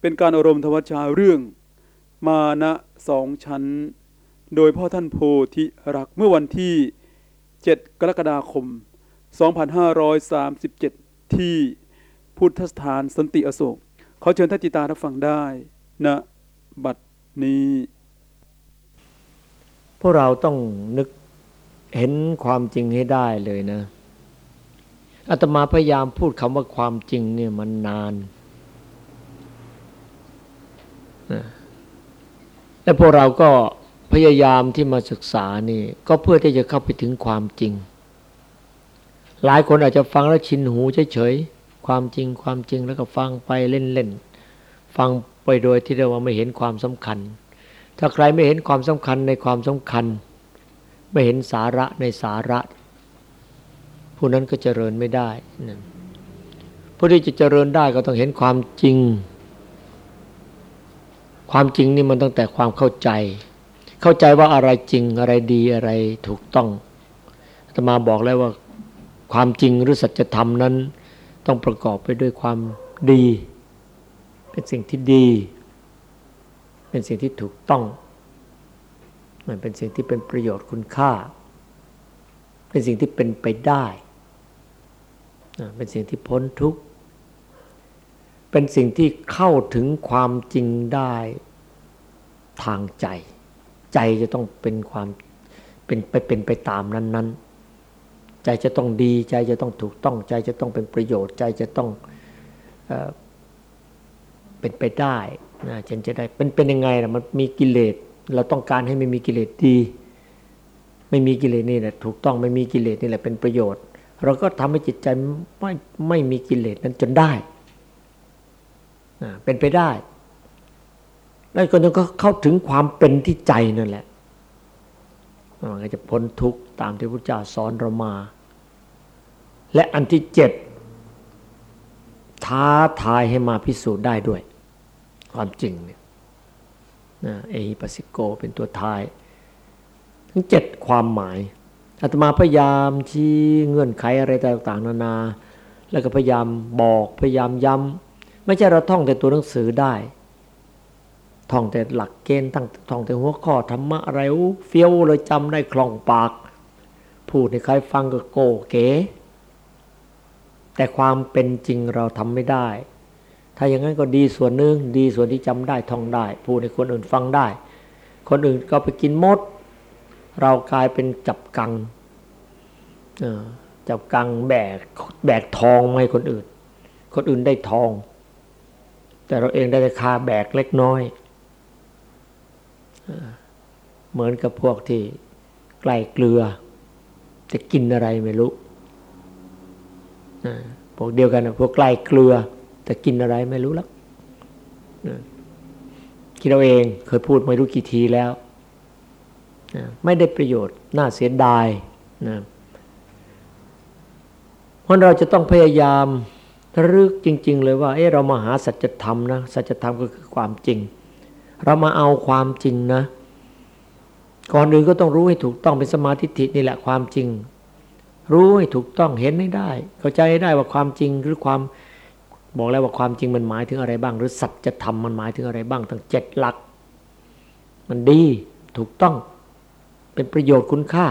เป็นการอารมณ์ธวัชชาเรื่อง มานะสองชั้น โดยพ่อท่านโพธิรักเมื่อวันที่ 7 กรกฎาคม 2537 ที่พุทธสถานสันติอโศกขอเชิญท่านจิตารับฟังได้ณนะบัดนี้ พวกเราต้องนึกเห็นความจริงให้ได้เลยนะอาตมาพยายามพูดคำว่าความจริงเนี่ยมันนาน และพวกเราก็พยายามที่มาศึกษานี่ ก็เพื่อที่จะเข้าไปถึงความจริง หลายคนอาจจะฟังแล้วชินหูเฉยๆความจริงความจริงแล้วก็ฟังไปเล่นๆฟังไปโดยที่เรียกว่าไม่เห็นความสำคัญ ถ้าใครไม่เห็นความสำคัญในความสำคัญ ไม่เห็นสาระในสาระ ผู้นั้นก็เจริญไม่ได้ผู้ที่จะเจริญได้ก็ต้องเห็นความจริง ความจริงนี่มันตั้งแต่ความเข้าใจ เข้าใจว่าอะไรจริงอะไรดีอะไรถูกต้องธรรมาบอกแล้วว่าความจริงหรือสัจธรรมนั้น ต้องประกอบไปด้วยความดี เป็นสิ่งที่ดี เป็นสิ่งที่ถูกต้องมันเป็นสิ่งที่เป็นประโยชน์คุณค่า เป็นสิ่งที่เป็นไปได้ เป็นสิ่งที่พ้นทุกข์ เป็นสิ่งที่เข้าถึงความจริงได้ทางใจ ใจจะต้องเป็นความเป็นไปเป็นไปตามนั้น ๆ ใจจะต้องดีใจจะต้องถูกต้องใจจะต้องเป็นประโยชน์ใจจะต้องเอเป็นไปได้นะฉันจะได้เป็นเป็นยังไงนะมันมีกิเลสเราต้องการให้ไม่มีกิเลสดี ไม่มีกิเลสนี่แหละถูกต้องไม่มีกิเลสนี่แหละเป็นประโยชน์ เราก็ทำให้จิตใจไม่ไม่มีกิเลสนั้นจนได้ เป็นไปได้แล้วก็ก็เข้าถึงความเป็นที่ใจนั่นแหละมันก็จะพ้นทุกข์ตามที่พระเจ้าสอนเรามา และอันที่เจ็ดท้าทายให้มาพิสูจน์ได้ด้วย ความจริงเนี่ยเอฮิปัสสิโกเป็นตัวทาย ทั้งเจ็ดความหมายอาตมาพยายามชี้เงื่อนไขอะไรต่างๆ นานา แล้วก็พยายามบอกพยายามย้ำ ไม่ใช่เราท่องแต่ตัวหนังสือได้ ท่องแต่หลักเกณฑ์ตั้งท่องแต่หัวข้อธรรมะอะไรเฟี้ยวเลยจำได้คล่องปาก พูดให้ใครฟังก็โกเก๋แต่ความเป็นจริงเราทำไม่ได้ ถ้าอย่างนั้นก็ดีส่วนหนึ่งดีส่วนที่จำได้ท่องได้ พูดให้คนอื่นฟังได้ คนอื่นก็ไปกินมด เรากลายเป็นจับกังจับกังแบกแบกทองให้คนอื่น คนอื่นได้ทอง แต่เราเองได้แต่คาแบกเล็กน้อย เหมือนกับพวกที่ใกล้เกลือ จะกินอะไรไม่รู้พวกเดียวกันนะพวกใกล้เกลือจะกินอะไรไม่รู้แล้วคิดเราเองเคยพูดไม่รู้กี่ทีแล้ว ไม่ได้ประโยชน์น่าเสียดายนะเพราะเราจะต้องพยายาม รึกจริง ๆ เลยว่า เออเรามาหาสัจธรรมนะ สัจธรรมก็คือความจริง เรามาเอาความจริงนะ ก่อนอื่นก็ต้องรู้ให้ถูกต้องเป็นสมาธิินี่แหละความจริง รู้ให้ถูกต้องเห็นให้ได้ เข้าใจให้ได้ว่าความจริงหรือความบอกแล้วว่าความจริงมันหมายถึงอะไรบ้าง หรือสัจธรรมมันหมายถึงอะไรบ้างทั้งเจ็ดหลัก มันดีถูกต้องเป็นประโยชน์คุณค่า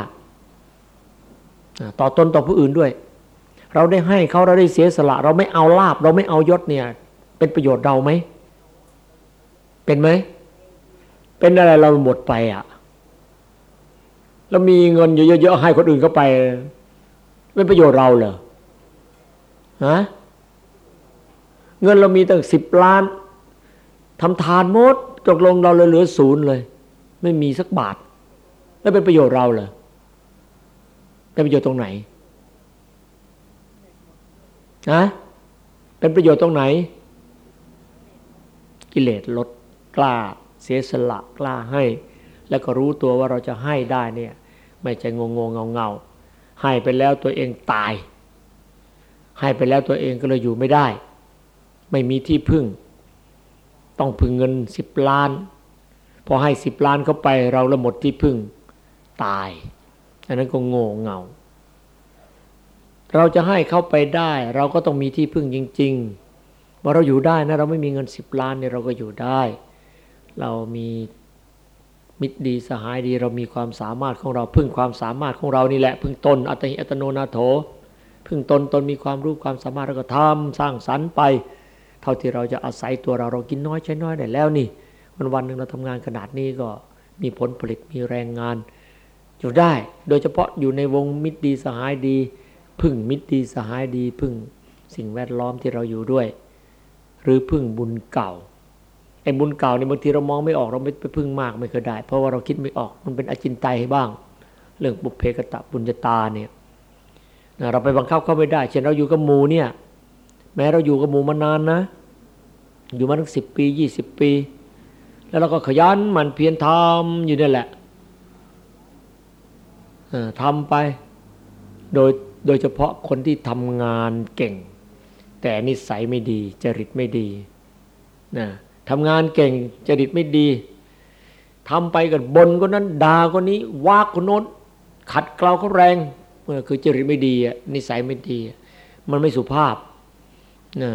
ต่อตนต่อผู้อื่นด้วย เราได้ให้เขาเราได้เสียสละ เราไม่เอาลาบ เราไม่เอายศเนี่ย เป็นประโยชน์เราไหม เป็นไหม เป็นอะไรเราหมดไปอะเรามีเงินเยอะๆให้คนอื่นเข้าไปเป็นประโยชน์เราเหรอฮะเงินเรามีตั้งสิบล้านทำทานหมดตกลงเราเลยเหลือศูนย์เลย ไม่มีสักบาท แล้วเป็นประโยชน์เราเหรอเป็นประโยชน์ตรงไหน นะเป็นประโยชน์ตรงไหน กิเลสลดกล้า เสียสละกล้าให้ แล้วก็รู้ตัวว่าเราจะให้ได้เนี่ย ไม่ใช่งงงเงาเงาให้ไปแล้วตัวเองตาย ให้ไปแล้วตัวเองก็เลยอยู่ไม่ได้ ไม่มีที่พึ่ง ต้องพึ่งเงินสิบล้าน พอให้สิบล้านเข้าไปเราละหมดที่พึ่ง ตาย อันนั้นก็โง่เงา เราจะให้เขาไปได้ เราก็ต้องมีที่พึ่งจริง ๆ ว่าเราอยู่ได้นะเราไม่มีเงินสิบล้านเนี่ยเราก็อยู่ได้ เรามีมิตรดีสหายดีเรามีความสามารถของเราพึ่งความสามารถของเรานี่แหละ พึ่งตนอัตหิอัตโนนาโถ พึ่งตนตนมีความรู้ความสามารถเราก็ทำสร้างสรรค์ไป เท่าที่เราจะอาศัยตัวเราเรากินน้อยใช้น้อยได้แล้วนี่ วันวันหนึ่งเราทำงานขนาดนี้ก็มีผลผลิตมีแรงงานอยู่ได้ โดยเฉพาะอยู่ในวงมิตรดีสหายดี พึ่งมิตรดีสหายดีพึ่งสิ่งแวดล้อมที่เราอยู่ด้วย หรือพึ่งบุญเก่าไอ้บุญเก่าเนี่ยบางทีเรามองไม่ออกเราไม่ไปพึ่งมากไม่เคยได้ เพราะว่าเราคิดไม่ออกมันเป็นอจินไตยบ้าง เรื่องบุพเพกตะบุญญตาเนี่ยเราไปบังคับเขาไม่ได้ เช่นเราอยู่กับหมูเนี่ย แม้เราอยู่กับหมูมานานนะ อยู่มาตั้งสิบปียี่สิบปี แล้วเราก็ขยันมันเพียรทำอยู่นี่แหละทำไป โดย โดยเฉพาะคนที่ทำงานเก่ง แต่นิสัยไม่ดี จริตไม่ดีนะทำงานเก่ง จริตไม่ดีทำไปกันบนคนนั้นด่าคนนี้ว่ากคนโน้น ขัดเกลาเขาแรงคือจริตไม่ดีนิสัยไม่ดี มันไม่สุภาพนะ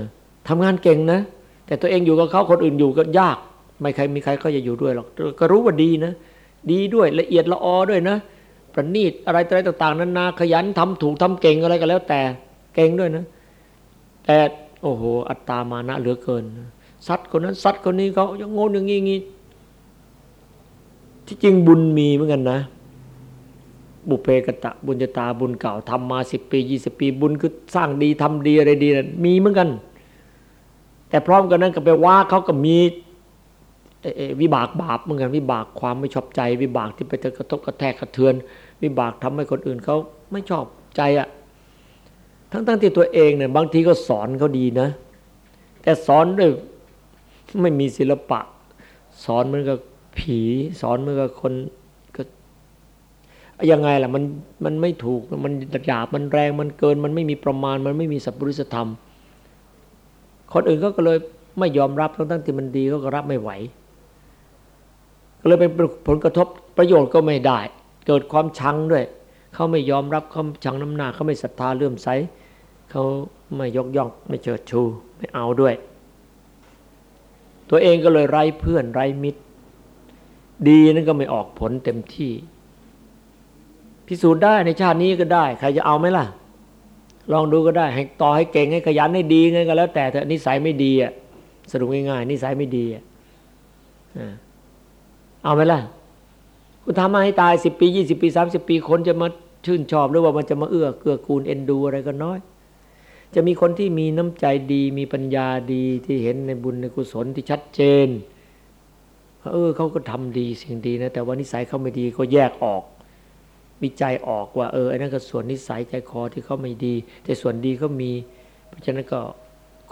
ทำงานเก่งนะ แต่ตัวเองอยู่กับเขาคนอื่นอยู่ก็ยาก ไม่ใครมีใครก็จะอยู่ด้วยหรอกก็รู้ว่าดีนะ ดีด้วยละเอียดละออด้วยนะ ประณีตอะไรอะไรต่าง ๆนานาขยันทำถูกทำเก่งอะไรก็แล้ว แต่เก่งด้วยนะ แต่โอ้โห อัตตามานะเหลือเกินซัดคนนั้นซัดคนนี้เขาอย่างงนอย่างงี้งี้ที่จริงบุญมีเหมือนกันนะ บุเพกตะบุญจตาบุญเก่าทำมาสิบปียี่สิบปีบุญคือสร้างดีทำดีอะไรดีนะมีเหมือนกัน แต่พร้อมกันนั้นก็ไปว่าเขาก็มีวิบากบาปเหมือนกันวิบากความไม่ชอบใจ วิบากที่ไปกระทบกระแทกกระเทือน วิบากทำให้คนอื่นเขาไม่ชอบใจอะ่ะทั้งๆทที่ตัวเองเนี่ยบางทีก็สอนเขาดีนะ แต่สอนด้วยไม่มีศิลปะ สอนเหมือนกับผีสอนเหมือนกับคนก็ยังไงล่ะมันมันไม่ถูกมันหยาบมันแรงมันเกิน มันไม่มีประมาณ มันไม่มีสัพพุริสธรรม คนอื่นก็เลยไม่ยอมรับทั้งทั้งที่มันดีก็รับไม่ไหว ก็เลยเป็นผลกระทบประโยชน์ก็ไม่ได้ เกิดความชังด้วย เขาไม่ยอมรับเขาชังน้ำหน้า เขาไม่ศรัทธาเลื่อมใสเขาไม่ยกย่องไม่เชิดชูไม่เอาด้วย ตัวเองก็เลยไร้เพื่อนไร้มิตร ดีนั่นก็ไม่ออกผลเต็มที่ พิสูจน์ได้ในชาตินี้ก็ได้ ใครจะเอาไหมล่ะ ลองดูก็ได้ ให้ต่อให้เก่งให้ขยันให้ดีไงก็แล้ว แต่แต่นิสัยไม่ดีอะสรุปง่ายๆนิสัยไม่ดีอะเอาไหมล่ะ ทำมาให้ตายสิบปียี่สิบปีสามสิบปีคนจะมาชื่นชอบหรือว่ามันจะมาเอื้อเกื้อกูลเอ็นดูอะไรก็น้อย จะมีคนที่มีน้ำใจดีมีปัญญาดีที่เห็นในบุญในกุศลที่ชัดเจนเออเขาก็ทำดีสิ่งดีนะ แต่ว่านิสัยเขาไม่ดีก็แยกออก วิจัยออกว่า เออไอ้นั่นก็ส่วนนิสัยใจคอที่เขาไม่ดี แต่ส่วนดีเขามี เพราะฉะนั้นก็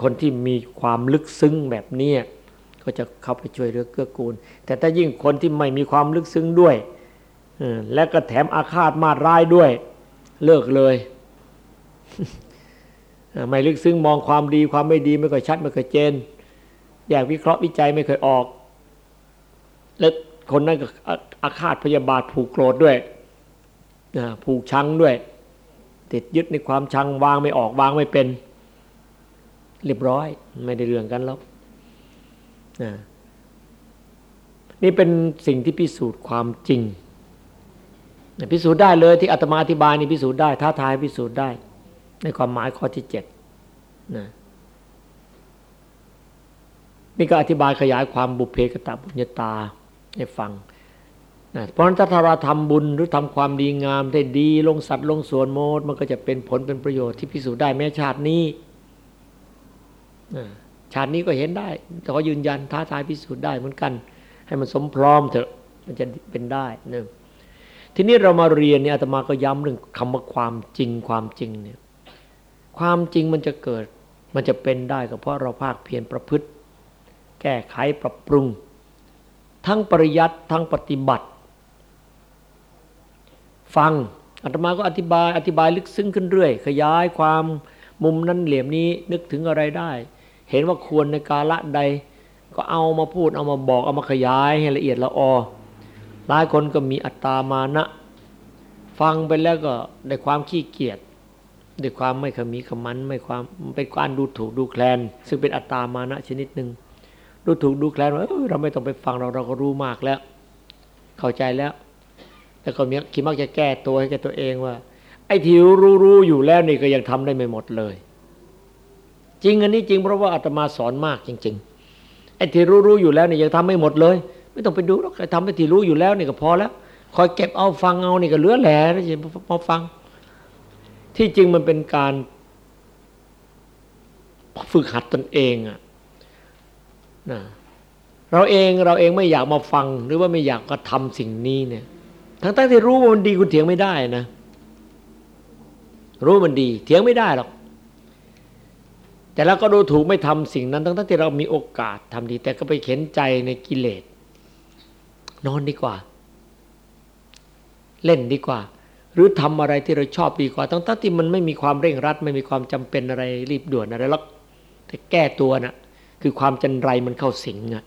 คนที่มีความลึกซึ้งแบบนี้ ก็จะเข้าไปช่วยเหลือเกื้อกูล แต่ถ้ายิ่งคนที่ไม่มีความลึกซึ้งด้วยและก็แถมอาฆาตมาร้ายด้วย เลิกเลย ไม่ลึกซึ้งมองความดีความไม่ดีไม่ค่อยชัดไม่ค่อยเจน อยากวิเคราะห์วิจัยไม่เคยออก และคนนั้นก็อาฆาตพยาบาทผูกโกรธด้วยผูกชังด้วย ติดยึดในความชังวางไม่ออกวางไม่เป็น เรียบร้อย ไม่ได้เรื่องกันแล้ว นี่เป็นสิ่งที่พิสูจน์ความจริงพิสูจน์ได้เลยที่อาตมาอธิบายนี่พิสูจน์ได้ท้าทายพิสูจน์ได้ ในความหมายข้อที่เจ็ดนะนี่ก็อธิบายขยายความบุเพกตบุญญาตาให้ฟังนะเพราะฉะนั้นถ้าเราทำบุญหรือทำความดีงามได้ดี ลงสัตว์ลงส่วนโมดมันก็จะเป็นผลเป็นประโยชน์ที่พิสูจน์ได้แม้ชาตินี้นะ ชาตินี้ก็เห็นได้แต่ก็ยืนยันท้าทายพิสูจน์ได้เหมือนกัน ให้มันสมพร้อมเถอะมันจะเป็นได้นะทีนี้เรามาเรียนเนี่ยอาตมาก็ย้ำเรื่องคำว่าความจริงความจริงเนี่ยความจริงมันจะเกิดมันจะเป็นได้ก็เพราะเราภาคเพียรประพฤติ แก้ไขปรับปรุง ทั้งปริยัติทั้งปฏิบัติ ฟังอาตมาก็อธิบายอธิบายลึกซึ้งขึ้นเรื่อย ขยายความมุมนั้นเหลี่ยมนี้นึกถึงอะไรได้ เห็นว่าควรในกาละใด ก็เอามาพูดเอามาบอกเอามาขยายให้ละเอียดละออหลายคนก็มีอัตตามานะ ฟังไปแล้วก็ได้ความขี้เกียจด้วยความไม่ขมีขมันไม่ความเป็นการดูถูกดูแคลน ซึ่งเป็นอัตตามานะชนิดหนึ่งดูถูกดูแคลนว่าเราไม่ต้องไปฟังเราเราก็รู้มากแล้ว เข้าใจแล้วแล้วก็มีคิดมักจะแก้ตัวให้แกตัวเองว่า ไอ้ที่รู้รู้อยู่แล้วนี่ก็ยังทำได้ไม่หมดเลย จริงอันนี้จริงเพราะว่าอาตมาสอนมากจริง ๆไอ้ที่รู้รู้อยู่แล้วเนี่ยยังทำไม่หมดเลย ไม่ต้องไปดูหรอกทำไอ้ที่รู้อยู่แล้วนี่ก็พอแล้ว คอยเก็บเอาฟังเอานี่ก็เหลือแหล่แล้วจะมาฟัง ที่จริงมันเป็นการฝึกหัดตนเองอะนะเราเองเราเองไม่อยากมาฟังหรือว่าไม่อยากกระทำสิ่งนี้เนี่ย ทั้งทั้งที่รู้ว่ามันดีคุณเถียงไม่ได้นะ รู้มันดี เถียงไม่ได้หรอก แต่เราก็ดูถูกไม่ทำสิ่งนั้นทั้งทั้งที่เรามีโอกาสทำดี แต่ก็ไปเข็นใจในกิเลส นอนดีกว่า เล่นดีกว่า หรือทำอะไรที่เราชอบดีกว่า ทั้งที่มันไม่มีความเร่งรัด ไม่มีความจำเป็นอะไรรีบด่วนอะไรแล้วแต่แก้ตัวนะ่ะ คือความจันไรมันเข้าสิงอะ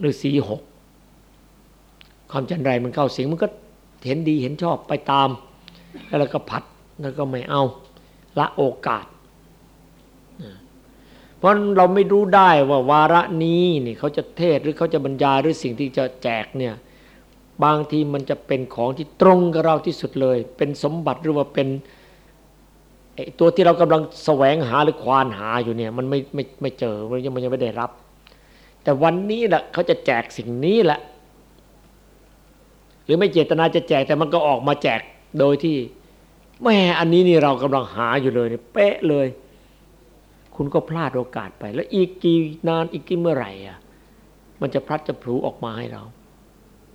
หรือสีหกความจันไรมันเข้าสิงมันก็เห็นดีเห็นชอบไปตาม แล้วก็ผัดแล้วก็ไม่เอา ละโอกาส เพราะเราไม่รู้ได้ว่าวาระนี้นี่เขาจะเทศหรือเขาจะบรรยายหรือสิ่งที่จะแจกเนี่ยบางทีมันจะเป็นของที่ตรงกับเราที่สุดเลย เป็นสมบัติหรือว่าเป็นตัวที่เรากำลังแสวงหาหรือควานหาอยู่เนี่ย มันไม่ไม่ไม่เจอมันยังมันยังไม่ได้รับ แต่วันนี้แหละเขาจะแจกสิ่งนี้แหละ หรือไม่เจตนาจะแจกแต่มันก็ออกมาแจกโดยที่แม่อันนี้นี่เรากำลังหาอยู่เลยเป๊ะเลย คุณก็พลาดโอกาสไป แล้วอีกกี่นานอีกกี่เมื่อไหร่อะมันจะพลัดจะพลูออกมาให้เรา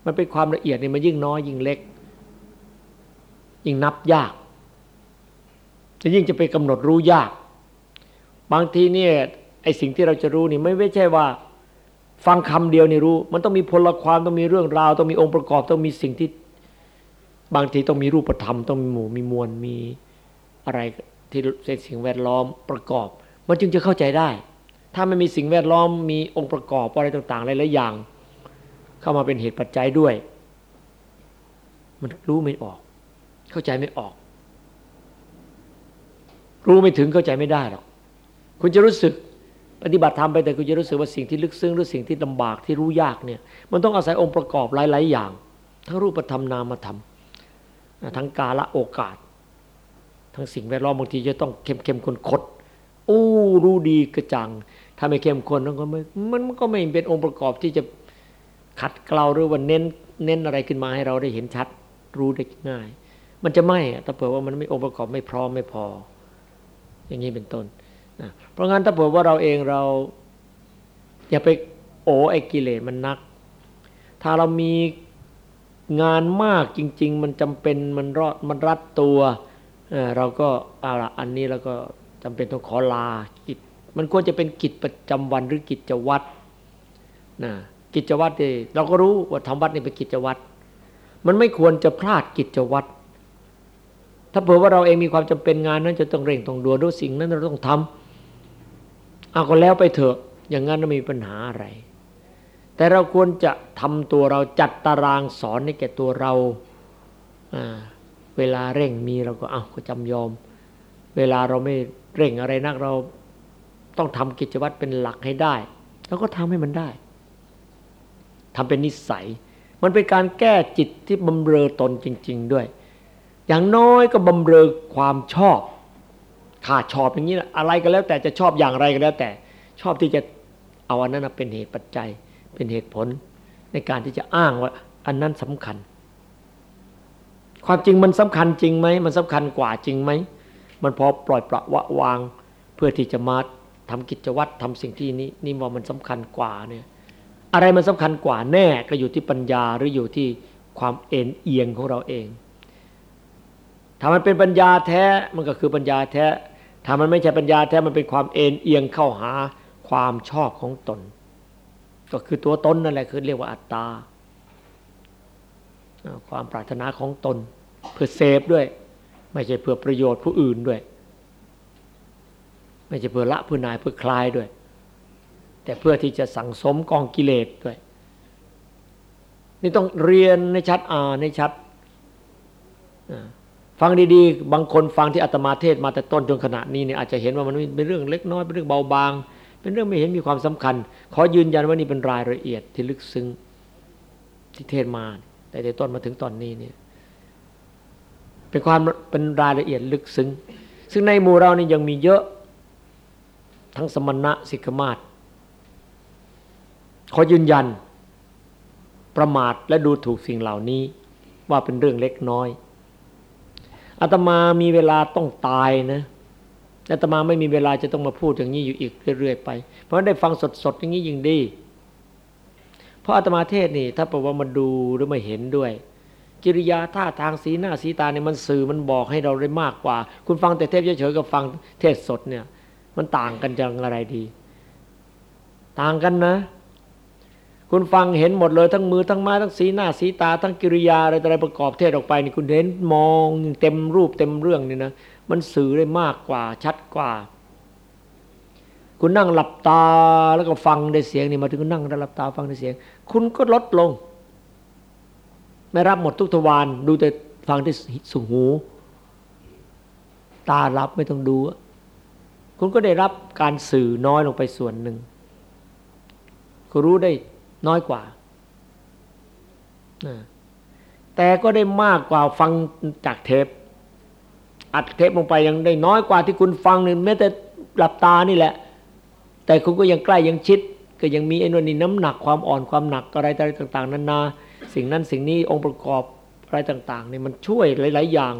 มันเป็นความละเอียดเนี่ยมันยิ่งน้อยยิ่งเล็ก ยิ่งนับยากจะยิ่งจะไปกำหนดรู้ยาก บางทีเนี่ยไอสิ่งที่เราจะรู้นี่ไม่ไม่ใช่ว่า ฟังคำเดียวนี่รู้ มันต้องมีพลความต้องมีเรื่องราว ต้องมีองค์ประกอบต้องมีสิ่งที่ บางทีต้องมีรูปธรรม ต้องมีหมู่มีมวลมีอะไรที่เป็นสิ่งแวดล้อมประกอบ มันจึงจะเข้าใจได้ ถ้าไม่มีสิ่งแวดล้อมมีองค์ประกอบอะไรต่างๆหลายๆอย่าง เข้ามาเป็นเหตุปัจจัยด้วย มันรู้ไม่ออก เข้าใจไม่ออก รู้ไม่ถึงเข้าใจไม่ได้หรอกคุณจะรู้สึกปฏิบัติธรรมไปแต่คุณจะรู้สึกว่าสิ่งที่ลึกซึ้งหรือสิ่งที่ลำบากที่รู้ยากเนี่ย มันต้องอาศัยองค์ประกอบหลาย ๆ อย่าง ทั้งรูปธรรมนามธรรมทั้งกาละโอกาส ทั้งสิ่งแวดล้อมบางทีจะต้องเข้มเข้มคนคด อู้รู้ดีกระจังถ้าไม่เข้มข้นมันก็ไม่มันก็ไม่เป็นองค์ประกอบที่จะขัดเกลาหรือว่าเน้นเน้นอะไรขึ้นมาให้เราได้เห็นชัดรู้ได้ง่าย มันจะไม่ถ้าเผื่อว่ามันไม่องค์ประกอบไม่พร้อมไม่พอ อย่างนี้เป็นต้นนะเพราะงั้นถ้าเผื่อว่าเราเองเรา อย่าไปโอ้ไอ้กิเลสมันนัก ถ้าเรามีงานมากจริง ๆ มันจำเป็นมันรอดมันรัดตัวเราก็เอาละอันนี้เราก็ จำเป็นต้องขอลากิจมันควรจะเป็นกิจประจำวันหรือกิจวัตรนะกิจวัตรเราก็รู้ว่าทำวัดนี่เป็นกิจวัตรมันไม่ควรจะพลาดกิจวัตรถ้าเผื่อว่าเราเองมีความจำเป็นงานนั้น จะต้องเร่งต้องด่วนด้วยสิ่งนั้นเราต้องทำเอาก็แล้วไปเถอะ อย่างนั้นไม่มีปัญหาอะไร แต่เราควรจะทำตัวเราจัดตารางสอนให้แก่ตัวเราเวลาเร่งมีเราก็เอาก็จำยอม เวลาเราไม่เร่งอะไรนักเราต้องทำกิจวัตรเป็นหลักให้ได้เราก็ทำให้มันได้ทำเป็นนิสัย มันเป็นการแก้จิตที่บำเรอตนจริง ๆด้วย อย่างน้อยก็บำเรอความชอบขาดชอบอย่างนี้อะไรก็แล้วแต่จะชอบอย่างไรก็แล้วแต่ ชอบที่จะเอาอันนั้นเป็นเหตุปัจจัย เป็นเหตุผล ในการที่จะอ้างว่าอันนั้นสำคัญ ความจริงมันสำคัญจริงไหมมันสำคัญกว่าจริงไหม มันพอปล่อยประวะวาง เพื่อที่จะมาทำกิจวัตรทำสิ่งที่นี้นี่ว่ามันสำคัญกว่าเนี่ยอะไรมันสำคัญกว่าแน่ก็อยู่ที่ปัญญาหรืออยู่ที่ความเอ็นเอียงของเราเอง ถ้ามันเป็นปัญญาแท้มันก็คือปัญญาแท้ ถ้ามันไม่ใช่ปัญญาแท้มันเป็นความเอ็นเอียงเข้าหาความชอบของตน ก็คือตัวตนนั่นแหละคือเรียกว่าอัตตา ความปรารถนาของตนเพื่อเซฟด้วย ไม่ใช่เพื่อประโยชน์ผู้อื่นด้วย ไม่ใช่เพื่อละเพื่อนายเพื่อคลายด้วย แต่เพื่อที่จะสั่งสมกองกิเลสด้วย นี่ต้องเรียนในชัดอ่านในชัดฟังดีๆ บางคนฟังที่อาตมาเทศมาแต่ต้นจนขณะนี้เนี่ยอาจจะเห็นว่ามันเป็นเรื่องเล็กน้อยเป็นเรื่องเบาบาง เป็นเรื่องไม่เห็นมีความสำคัญ ขอยืนยันว่านี่เป็นรายละเอียดที่ลึกซึ้งที่เทศมาแต่ต้นมาถึงตอนนี้เนี่ย เป็นความเป็นรายละเอียดลึกซึ้ง ซึ่งในหมู่เรานี่ยังมีเยอะ ทั้งสมณะสิกขมาศขอยืนยัน ประมาทและดูถูกสิ่งเหล่านี้ ว่าเป็นเรื่องเล็กน้อยอาตมามีเวลาต้องตายนะอาตมาไม่มีเวลาจะต้องมาพูดอย่างนี้อยู่อีกเรื่อยๆไป เพราะได้ฟังสดๆอย่างนี้ยิ่งดี เพราะอาตมาเทศนี่ ถ้าบอกว่ามาดูหรือมาเห็นด้วย กิริยาท่าทางสีหน้าสีตาเนี่ยมันสื่อมันบอกให้เราได้มากกว่า คุณฟังแต่เทศเฉยๆกับฟังเทศสดเนี่ย มันต่างกันจังอะไรดี ต่างกันนะ คุณฟังเห็นหมดเลยทั้งมือทั้งไม้ทั้งสีหน้าสีตา ทั้งกิริยาอะไรอะไรประกอบเทศออกไปนี่คุณเห็นมองเต็มรูปเต็มเรื่องนี่นะมันสื่อได้มากกว่าชัดกว่า คุณนั่งหลับตาแล้วก็ฟังได้เสียงนี่มาถึงคุณนั่งหลับตาฟังได้เสียง คุณก็ลดลง ไม่รับหมดทุกทวารดูแต่ฟังที่สุหู ตารับไม่ต้องดู คุณก็ได้รับการสื่อน้อยลงไปส่วนหนึ่งก็รู้ได้น้อยกว่า แต่ก็ได้มากกว่าฟังจากเทป อัดเทปลงไปยังได้น้อยกว่าที่คุณฟังนี่แม้แต่หลับตานี่แหละ แต่คุณก็ยังใกล้ยังชิด ก็ยังมีไอ้นวนี่น้ำหนักความอ่อนความหนักอะไรต่าง ๆนานา สิ่งนั้นสิ่งนี้องค์ประกอบอะไรต่างๆเนี่ยมันช่วยหลาย ๆ อย่าง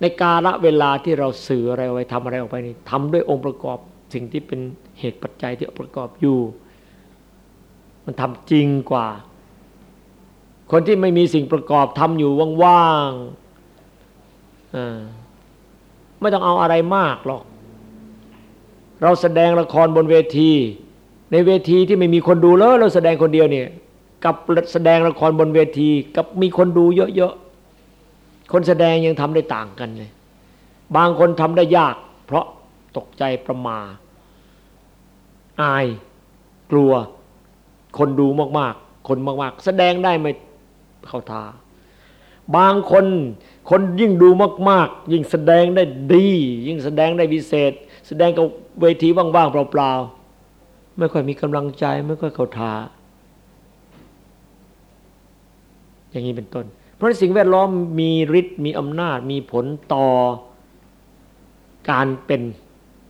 ในกาละเวลาที่เราสื่ออะไรไว้ทำอะไรออกไปนี่ทำด้วยองค์ประกอบสิ่งที่เป็นเหตุปัจจัยที่ประกอบอยู่ มันทำจริงกว่า คนที่ไม่มีสิ่งประกอบทำอยู่ว่างๆไม่ต้องเอาอะไรมากหรอก เราแสดงละครบนเวที ในเวทีที่ไม่มีคนดูแล้วเราแสดงคนเดียวเนี่ย กับแสดงละครบนเวที กับมีคนดูเยอะๆคนแสดงยังทำได้ต่างกันเลย บางคนทำได้ยาก เพราะตกใจประมา อาย กลัว คนดูมากๆ คนมากๆ แสดงได้ไม่เข้าทาบางคนคนยิ่งดูมาก ๆ ยิ่งแสดงได้ดี ยิ่งแสดงได้วิเศษ แสดงกับเวทีว่างๆเปล่าๆไม่ค่อยมีกำลังใจไม่ค่อยเข้าทา อย่างนี้เป็นต้น เพราะสิ่งแวดล้อมมีฤทธิ์มีอำนาจมีผลต่อการเป็น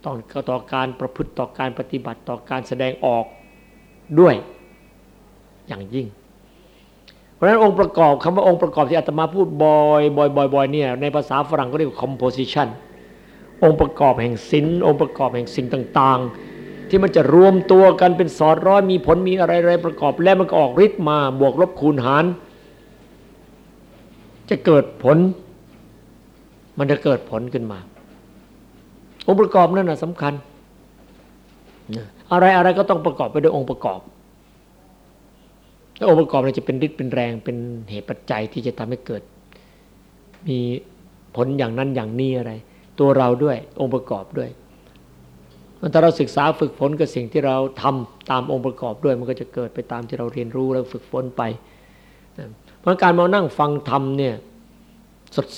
ต่อต่อการประพฤติต่อการปฏิบัติต่อการแสดงออกด้วยอย่างยิ่ง เพราะฉะนั้นองค์ประกอบคำว่าองค์ประกอบที่อาตมาพูดบ่อยบ่อยบ่อยบ่อยเนี่ยในภาษาฝรั่งก็เรียกว่า composition องค์ประกอบแห่งศิลองค์ประกอบแห่งสิ่งต่าง ๆ ที่มันจะรวมตัวกันเป็นสอดร้อยมีผลมีอะไรๆประกอบ แล้วมันก็ออกฤทธิ์มาบวกลบคูณหาร จะเกิดผล มันจะเกิดผลขึ้นมา องค์ประกอบนั่นนะสำคัญ อะไรอะไรก็ต้องประกอบไปด้วยองค์ประกอบแล้วองค์ประกอบเนี่ยจะเป็นฤทธิ์เป็นแรงเป็นเหตุปัจจัยที่จะทำให้เกิด มีผลอย่างนั้นอย่างนี้อะไร ตัวเราด้วยองค์ประกอบด้วยถ้าเราศึกษาฝึกฝนกับสิ่งที่เราทำตามองค์ประกอบด้วย มันก็จะเกิดไปตามที่เราเรียนรู้แล้วฝึกฝนไป ราะการมานั่งฟังธรรมเนี่ย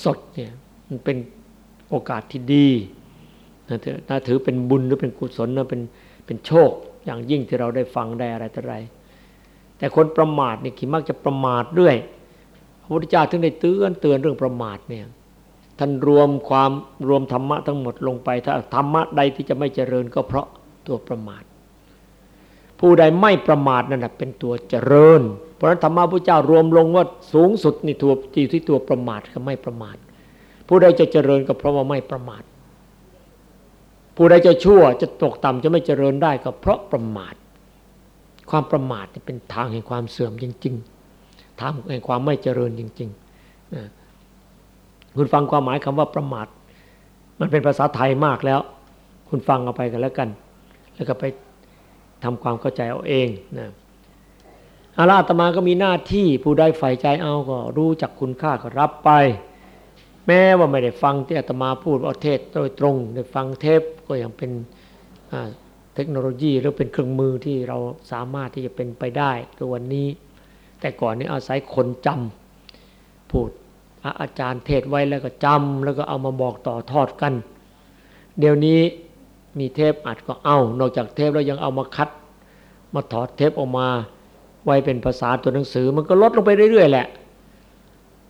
สดๆเนี่ยมันเป็นโอกาสที่ดีนะถือเป็นบุญหรือเป็นกุศลนะเป็นเป็นโชค อย่างยิ่งที่เราได้ฟังได้อะไรต่ออะไร แต่คนประมาทนี่ขีมักจะประมาทด้วยพระพุทธเจ้าถึงได้เตือนเตือนเรื่องประมาทเนี่ยท่านรวมความรวมธรรมะทั้งหมดลงไป ถ้าธรรมะใดที่จะไม่เจริญก็เพราะตัวประมาท ผู้ใดไม่ประมาทนั่นเป็นตัวเจริญ เพราะนั้นธรรมะพระเจ้ารวมลงว่าสูงสุดนี่ตัวที่ที่ตัวประมาทคือไม่ประมาท ผู้ใดจะเจริญก็เพราะว่าไม่ประมาท ผู้ใดจะชั่วจะตกต่ำจะไม่เจริญได้ก็เพราะประมาท ความประมาทเป็นทางแห่งความเสื่อมจริงๆทางแห่งความไม่เจริญจริงๆคุณฟังความหมายคำว่าประมาท มันเป็นภาษาไทยมากแล้ว คุณฟังเอาไปกันแล้วกัน แล้วก็ไปทำความเข้าใจเอาเองนะ อาราตมาก็มีหน้าที่ผู้ใดใฝ่ใจเอาก็รู้จักคุณค่าก็รับไป แม้ว่าไม่ได้ฟังที่อาตมาพูดว่าเทศโดยตรงได้ฟังเทปก็ยังเป็นเทคโนโลยีหรือเป็นเครื่องมือที่เราสามารถที่จะเป็นไปได้ตัววันนี้ แต่ก่อนนี้อาศัยคนจำพูดอาจารย์เทศไว้แล้วก็จำแล้วก็เอามาบอกต่อทอดกัน เดี๋ยวนี้มีเทปอัดก็เอา นอกจากเทปแล้วยังเอามาคัด มาถอดเทปออกมา ไว้เป็นภาษาตัวหนังสือ มันก็ลดลงไปเรื่อยๆแหละ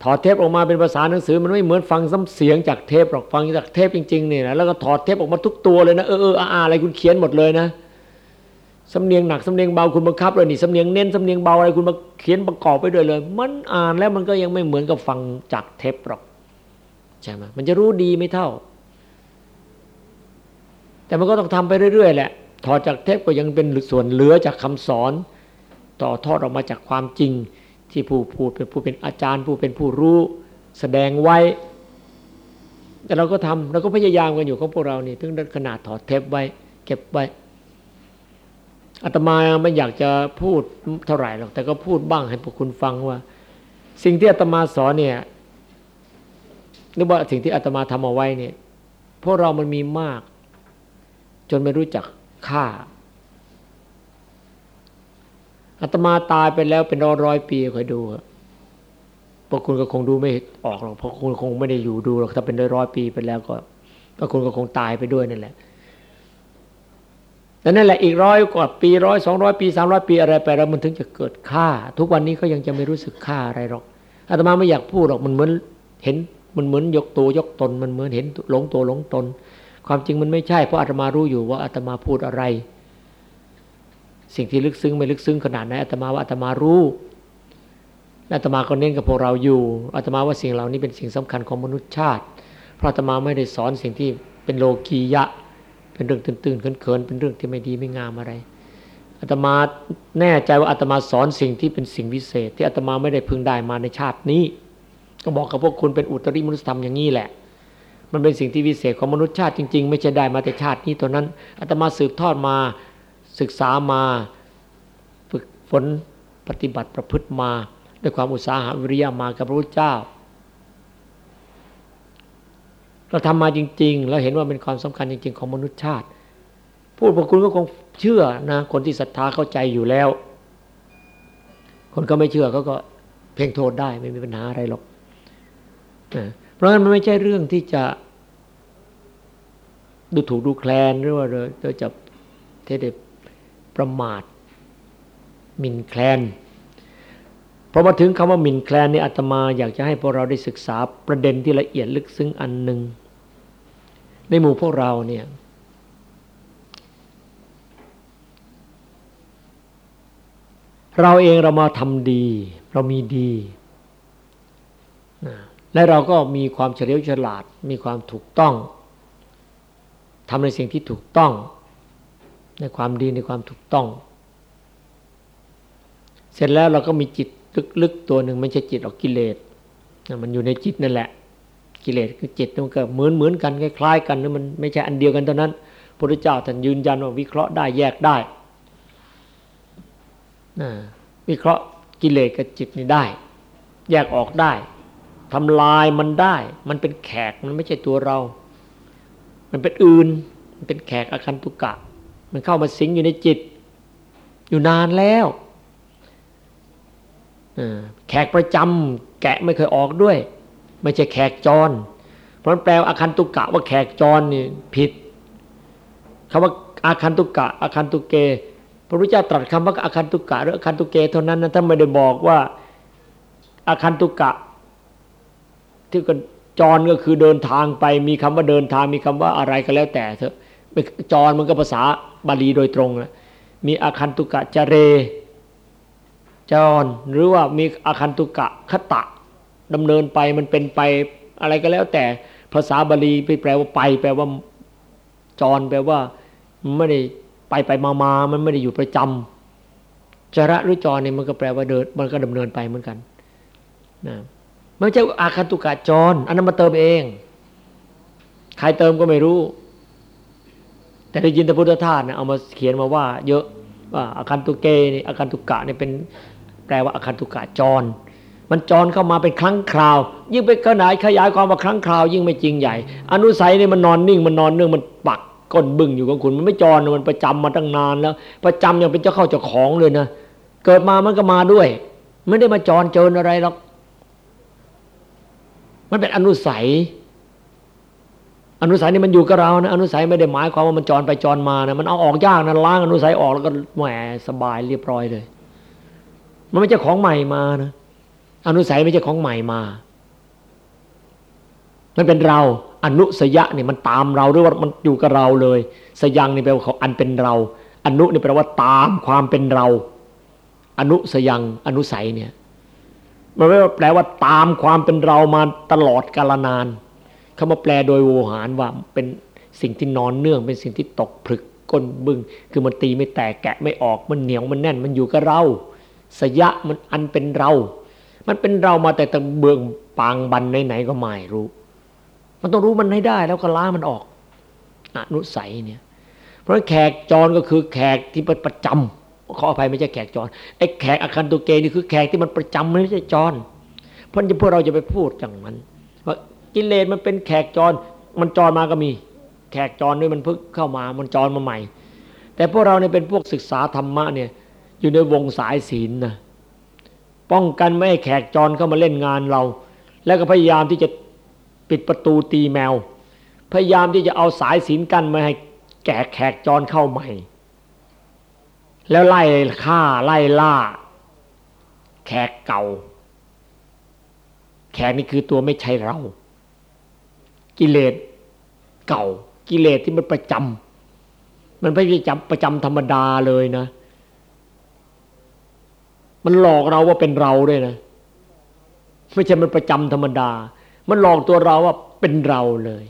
ถอดเทปออกมาเป็นภาษาหนังสือ มันไม่เหมือนฟังซ้ำเสียงจากเทปหรอกฟังจากเทปจริงๆนี่นะแล้วก็ถอดเทปออกมาทุกตัวเลยนะเออเอออาอะไรคุณเขียนหมดเลยนะสำเนียงหนักสำเนียงเบาคุณบังคับเลยนี่สำเนียงเน้นสำเนียงเบาอะไรคุณมาเขียนประกอบไปด้วยเลย มันอ่านแล้วมันก็ยังไม่เหมือนกับฟังจากเทปหรอกใช่ไหมมันจะรู้ดีไม่เท่า แต่มันก็ต้องทำไปเรื่อยๆแหละถอดจากเทปก็ยังเป็นส่วนเหลือจากคำสอน ต่อทอดออกมาจากความจริง ที่ผู้พูดเป็นผู้เป็นอาจารย์ ผู้เป็นผู้รู้ แสดงไว้ แต่เราก็ทำเราก็พยายามกันอยู่ของพวกเรานี่ถึงขนาดถอดเทปไว้ เก็บไว้อาตมาไม่อยากจะพูดเท่าไหร่หรอกแต่ก็พูดบ้างให้พวกคุณฟังว่า สิ่งที่อาตมาสอนเนี่ยหรือว่าสิ่งที่อาตมาทำเอาไว้เนี่ยพวกเรามันมีมาก จนไม่รู้จักค่า อาตมาตายไปแล้วเป็นร้อยร้อยปีคอยดูพวกคุณก็คงดูไม่ออกหรอกเพราะคุณคงไม่ได้อยู่ดูหรอกถ้าเป็นร้อยร้อยปีไปแล้วก็พวกคุณก็คงตายไปด้วยนั่นแหละแต่นั่นแหละอีกร้อยกว่าปีร้อยสองร้อยปีสามร้อยปีอะไรไปแล้วมันถึงจะเกิดค่า ทุกวันนี้ก็ยังจะไม่รู้สึกค่าอะไรหรอกอาตมาไม่อยากพูดหรอกมันเหมือนเห็นมันเหมือนยกตัวยกตน มันเหมือนเห็นหลงตัวหลงตน ความจริงมันไม่ใช่เพราะอาตมารู้อยู่ว่าอาตมาพูดอะไร สิ่งที่ลึกซึ้งไม่ลึกซึ้งขนาดไหนอาตมาว่าอาตมารู้อาตมาก็เน้นกับพวกเราอยู่อาตมาว่าสิ่งเหล่านี้เป็นสิ่งสำคัญของมนุษยชาติ เพราะอาตมาไม่ได้สอนสิ่งที่เป็นโลกียะ เป็นเรื่องตื่นๆเขินๆเป็นเรื่องที่ไม่ดีไม่งามอะไรอาตมาแน่ใจว่าอาตมาสอนสิ่งที่เป็นสิ่งวิเศษ ที่อาตมาไม่ได้พึงได้มาในชาตินี้ ก็บอกกับพวกคุณเป็นอุตริมนุษยธรรมอย่างนี้แหละ มันเป็นสิ่งที่วิเศษของมนุษยชาติจริง ๆ ไม่ใช่ได้มาแต่ชาตินี้ตัวนั้นอาตมาสืบทอดมา ศึกษามาฝึกฝนปฏิบัติประพฤติมา ด้วยความอุตสาหะวิริยะมากับพระพุทธเจ้า เราทำมาจริง ๆ แล้วเห็นว่าเป็นความสำคัญจริง ๆ ของมนุษยชาติพูดพวกคุณก็คงเชื่อนะคนที่ศรัทธาเข้าใจอยู่แล้ว คนก็ไม่เชื่อเขาก็เพ่งโทษได้ไม่มีปัญหาอะไรหรอกเพราะฉะนั้นมันไม่ใช่เรื่องที่จะดูถูกดูแคลนหรือว่าเราจะเทเด ประมาทมินแคลนพอมาถึงคำว่ามินแคลนนี่อาตมาอยากจะให้พวกเราได้ศึกษาประเด็นที่ละเอียดลึกซึ้งอันหนึ่งในหมู่พวกเราเนี่ยเราเองเรามาทำดี เรามีดีและเราก็มีความเฉลียวฉลาด มีความถูกต้องทำในสิ่งที่ถูกต้อง ความดีในความถูกต้อง เสร็จแล้วเราก็มีจิตลึกๆตัวหนึ่งไม่ใช่จิตออกกิเลสมันอยู่ในจิตนั่นแหละ กิเลสคือจิตมันก็เหมือนเหมือนกันคล้ายๆกันนมันไม่ใช่อันเดียวกันเท่านั้นพระเจ้าท่านยืนยันว่าวิเคราะห์ได้แยกได้วิเคราะห์กิเลสกับจิตนี่ได้ แยกออกได้ทำลายมันได้ มันเป็นแขกมันไม่ใช่ตัวเรา มันเป็นอื่น มันเป็นแขกอาคันตุกะ มันเข้ามาสิงอยู่ในจิต อยู่นานแล้วแขกประจำแกะไม่เคยออกด้วย ไม่ใช่แขกจร เพราะแปลอาคันตุกะว่าแขกจรนี่ผิดคำว่าอาคันตุกะอาคันตุเก พระพุทธเจ้าตรัสคำว่าอาคันตุกะหรืออาคันตุเกเท่านั้นนะท่านไม่ได้บอกว่าอาคันตุกะ ที่กันจรก็คือเดินทางไป มีคำว่าเดินทางมีคำว่าอะไรก็แล้วแต่เถอะจรมันก็ภาษา บาลีโดยตรงมีอาคันตุกะจเร จร หรือว่ามีอาคันตุกะคตะดำเนินไปมันเป็นไปอะไรก็แล้ว แต่ภาษาบาลีไปแปลว่าไป แปลว่าจร แปลว่าไม่ได้ไปไปมามามันไม่ได้อยู่ประจำจระหรือจรเนี่ยมันก็แปลว่าเดิน มันก็ดำเนินไปเหมือนกันนะไม่ใช่อาคันตุกะจรอันนั้นมาเติมเอง ใครเติมก็ไม่รู้ แต่ได้ยินแต่พุทธทาสนะเอามาเขียนมาว่า เยอะว่าอาคันตุเกนี่อาคันตุกะนี่เป็นแปลว่าอาคันตุกะจร มันจรเข้ามาเป็นครั้งคราว ยิ่งไปขนายขยายความว่าครั้งคราว ยิ่งไม่จริงใหญ่ อนุสัยนี่ยมันนอนนิ่งมันนอนเนื่องมันปักก้นบึ้งอยู่ของคุณมันไม่จรมันประจำมาตั้งนานแล้ว ประจำยังเป็นเจ้าเข้าเจ้าของเลยนะเกิดมามันก็มาด้วย ไม่ได้มาจรเจริญอะไรหรอกมันเป็นอนุสัย อนุสัยนี่มันอยู่กับเรานะอนุสัยไม่ได้หมายความว่ามันจรไปจรมานะมันเอาออกยากนะล้างอนุสัยออกแล้วก็แหมสบายเรียบร้อยเลย มันไม่ใช่ของใหม่มานะอนุสัยไม่ใช่ของใหม่มา มันเป็นเรา อนุสยะเนี่ยมันตามเราหรือว่ามันอยู่กับเราเลย สยังนี่แปลว่าเขาอันเป็นเรา อนุนี่แปลว่าตามความเป็นเรา อนุสยังอนุสัยเนี่ยมันไม่แปลว่าตามความเป็นเรามาตลอดกาลนานเขามาแปลโดยโวหารว่าเป็นสิ่งที่นอนเนื่องเป็นสิ่งที่ตกผลึกก้นบึง้งคือมันตีไม่แตกแกะไม่ออกมันเหนียวมันแน่นมันอยู่กับเรา สยะมันอันเป็นเรา มันเป็นเรามาแต่ตะเบืองปางบันไหนๆก็ไม่รู้ มันต้องรู้มันให้ได้แล้วก็ล้ามันออกอนุสัยเนี่ย เพราะแขกจรก็คือแขกที่ประจำขออภัยไม่ใช่แขกจรไอ้แขกอาคันตุเกนี่คือแขกที่มันประจำไม่ใช่จร เพราะพวกเราจะไปพูดอย่างนั้น กิเลสมันเป็นแขกจร มันจรมาก็มี แขกจรด้วยมันเพิ่งเข้ามา มันจรมาใหม่ แต่พวกเราเนี่ยเป็นพวกศึกษาธรรมะเนี่ยอยู่ในวงสายศีลนะป้องกันไม่ให้แขกจรเข้ามาเล่นงานเรา แล้วก็พยายามที่จะปิดประตูตีแมว พยายามที่จะเอาสายศีลกันไม่ให้แก่แขกจรเข้าใหม่ แล้วไล่ฆ่าไล่ล่า แขกเก่า แขกนี่คือตัวไม่ใช่เรา กิเลสเก่า กิเลสที่มันประจำมันไม่ใช่จำประจำธรรมดาเลยนะ มันหลอกเราว่าเป็นเราด้วยนะไม่ใช่มันประจำธรรมดา มันหลอกตัวเราว่าเป็นเราเลย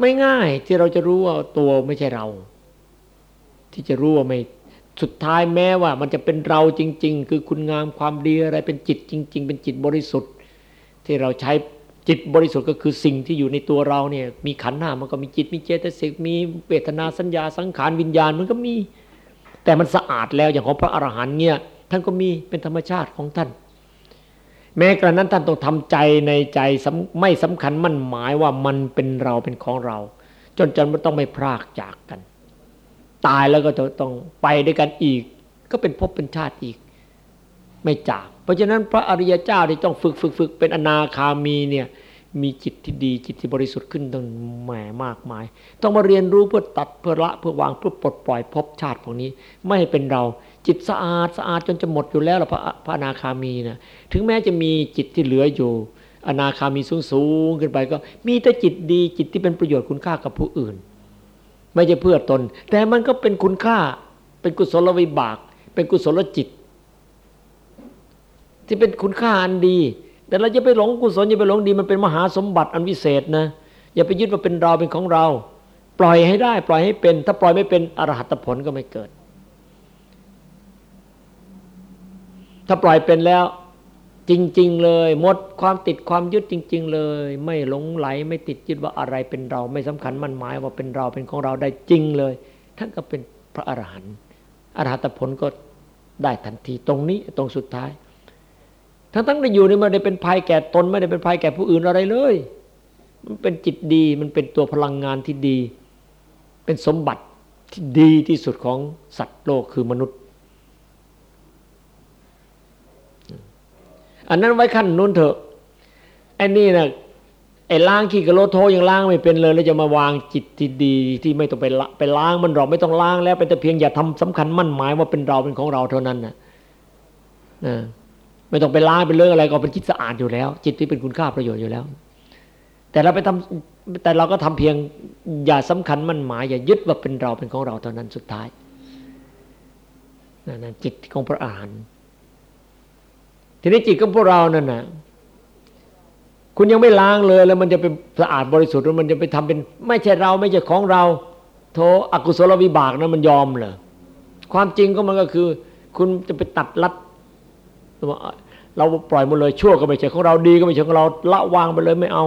ไม่ง่ายที่เราจะรู้ว่าตัวไม่ใช่เรา ที่จะรู้ว่าไม่ สุดท้ายแม้ว่ามันจะเป็นเราจริง ๆ คือคุณงามความดีอะไรเป็นจิตจริง ๆ เป็นจิตบริสุทธิ์ ที่เราใช้จิตบริสุทธิ์ก็คือสิ่งที่อยู่ในตัวเราเนี่ยมีขันธ์หน้ามันก็มีจิตมีเจตสิกมีเวทนาสัญญาสังขารวิญญาณมันก็มี แต่มันสะอาดแล้วอย่างของพระอรหันต์เนี่ยท่านก็มีเป็นธรรมชาติของท่าน แม้กระนั้นท่านต้องทำใจในใจไม่สำคัญมั่นหมายว่ามันเป็นเราเป็นของเรา จนจนมันต้องไม่พรากจากกัน ตายแล้วก็จะต้องไปด้วยกันอีก ก็เป็นภพเป็นชาติอีก ไม่จาก เพราะฉะนั้นพระอริยเจ้าที่ต้องฝึกฝึกฝึกเป็นอนาคามีเนี่ยมีจิตที่ดีจิตที่บริสุทธิ์ขึ้นต้องแหมมากมาย ต้องมาเรียนรู้เพื่อตัดเพื่อละเพื่อวางเพื่อปลดปล่อยภพชาติพวกนี้ ไม่ให้เป็นเราจิตสะอาดสะอาดจนจะหมดอยู่แล้วพระพระอนาคามีนะถึงแม้จะมีจิตที่เหลืออยู่ อนาคามีสูงสูงขึ้นไปก็มีแต่จิตดีจิตที่เป็นประโยชน์คุณค่ากับผู้อื่น ไม่ใช่เพื่อตน แต่มันก็เป็นคุณค่า เป็นกุศลวิบาก เป็นกุศลจิต ที่เป็นคุณค่าอันดี แต่เราจะไปหลงกุศลอย่าไปหลงดีมันเป็นมหาสมบัติอันวิเศษนะ อย่าไปยึดว่าเป็นเราเป็นของเรา ปล่อยให้ได้ ปล่อยให้เป็น ถ้าปล่อยไม่เป็นอรหัตผลก็ไม่เกิด ถ้าปล่อยเป็นแล้ว จริง ๆ เลย หมดความติดความยึดจริง ๆ เลย ไม่หลงไหลไม่ติดยึดว่าอะไรเป็นเราไม่สำคัญมั่นหมายว่าเป็นเราเป็นของเราได้จริงเลย ท่านก็เป็นพระอรหันต์อรหัตผลก็ได้ทันทีตรงนี้ตรงสุดท้าย ทั้งทั้งได้อยู่นี่ไม่ได้เป็นภัยแก่ตนไม่ได้เป็นภัยแก่ผู้อื่นอะไรเลย มันเป็นจิตดีมันเป็นตัวพลังงานที่ดี เป็นสมบัติที่ดีที่สุดของสัตว์โลกคือมนุษย์ อันนั้นไว้ขั้นนู้นเถอะไอ้นี่นะไอ้ล้างขี้กระโลโทยังล้างไม่เป็นเลยแล้วจะมาวางจิตที่ดีที่ไม่ต้องไปละไปล้างมันหรอกไม่ต้องล้างแล้วเป็นแต่เพียงอย่าทำสำคัญมั่นหมายว่าเป็นเราเป็นของเราเท่านั้นนะนะไม่ต้องไปล้างเป็นเรื่องอะไรก็เป็นจิตสะอาดอยู่แล้ว จิตที่เป็นคุณค่าประโยชน์อยู่แล้ว แต่เราไปทำแต่เราก็ทำเพียงอย่าสำคัญมั่นหมาย อย่ายึดว่าเป็นเราเป็นของเราเท่านั้นสุดท้ายนั่นจิตของพระอาหาร ทีนี้จิตของพวกเรานั่นนะคุณยังไม่ล้างเลย แล้วมันจะเป็นสะอาดบริสุทธิ์แล้วมันจะไปทำเป็น ไม่ใช่เราไม่ใช่ของเรา โทอกุศลวิบากนะมันยอมเหรอความจริงก็มันก็คือ คุณจะไปตัดลัดเราปล่อยหมดเลยชั่วก็ไม่ใช่ของเราดีก็ไม่ใช่ของเราละวางไปเลยไม่เอา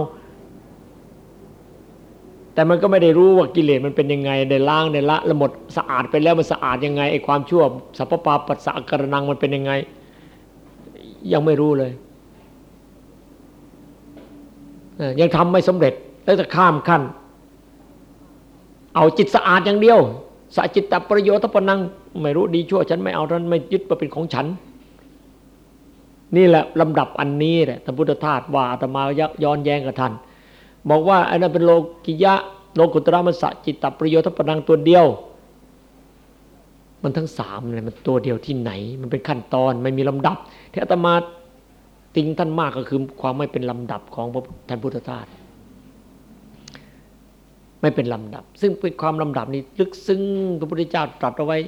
แต่มันก็ไม่ได้รู้ว่ากิเลสมันเป็นยังไงได้ล้างได้ละละหมดสะอาดไปแล้วมันสะอาดยังไงไอ้ความชั่วสัพพปาปัสสะกระนังมันเป็นยังไง ยังไม่รู้เลยยังทำไม่สำเร็จ แล้วจะข้ามขั้น เอาจิตสะอาดอย่างเดียวสะจิตตประโยชน์ทปนัง ไม่รู้ดีชั่ว ฉันไม่เอาท่านไม่ยึดมาเป็นของฉัน นี่แหละลำดับอันนี้แหละท่านพุทธทาสว่าอาตมาย้อนแย้งกับท่านบอกว่าอันนั้นเป็นโลกิยะโลกุตระมัสสะจิตตประโยชน์ทัพนังตัวเดียว มันทั้งสามเลยมันตัวเดียวที่ไหน มันเป็นขั้นตอนไม่มีลำดับที่อาตมาติงท่านมากก็คือความไม่เป็นลำดับของพระท่านพุทธทาสไม่เป็นลำดับ ซึ่งเป็นความลำดับนี้ลึกซึ้งพระพุทธเจ้าตรัสเอาไว้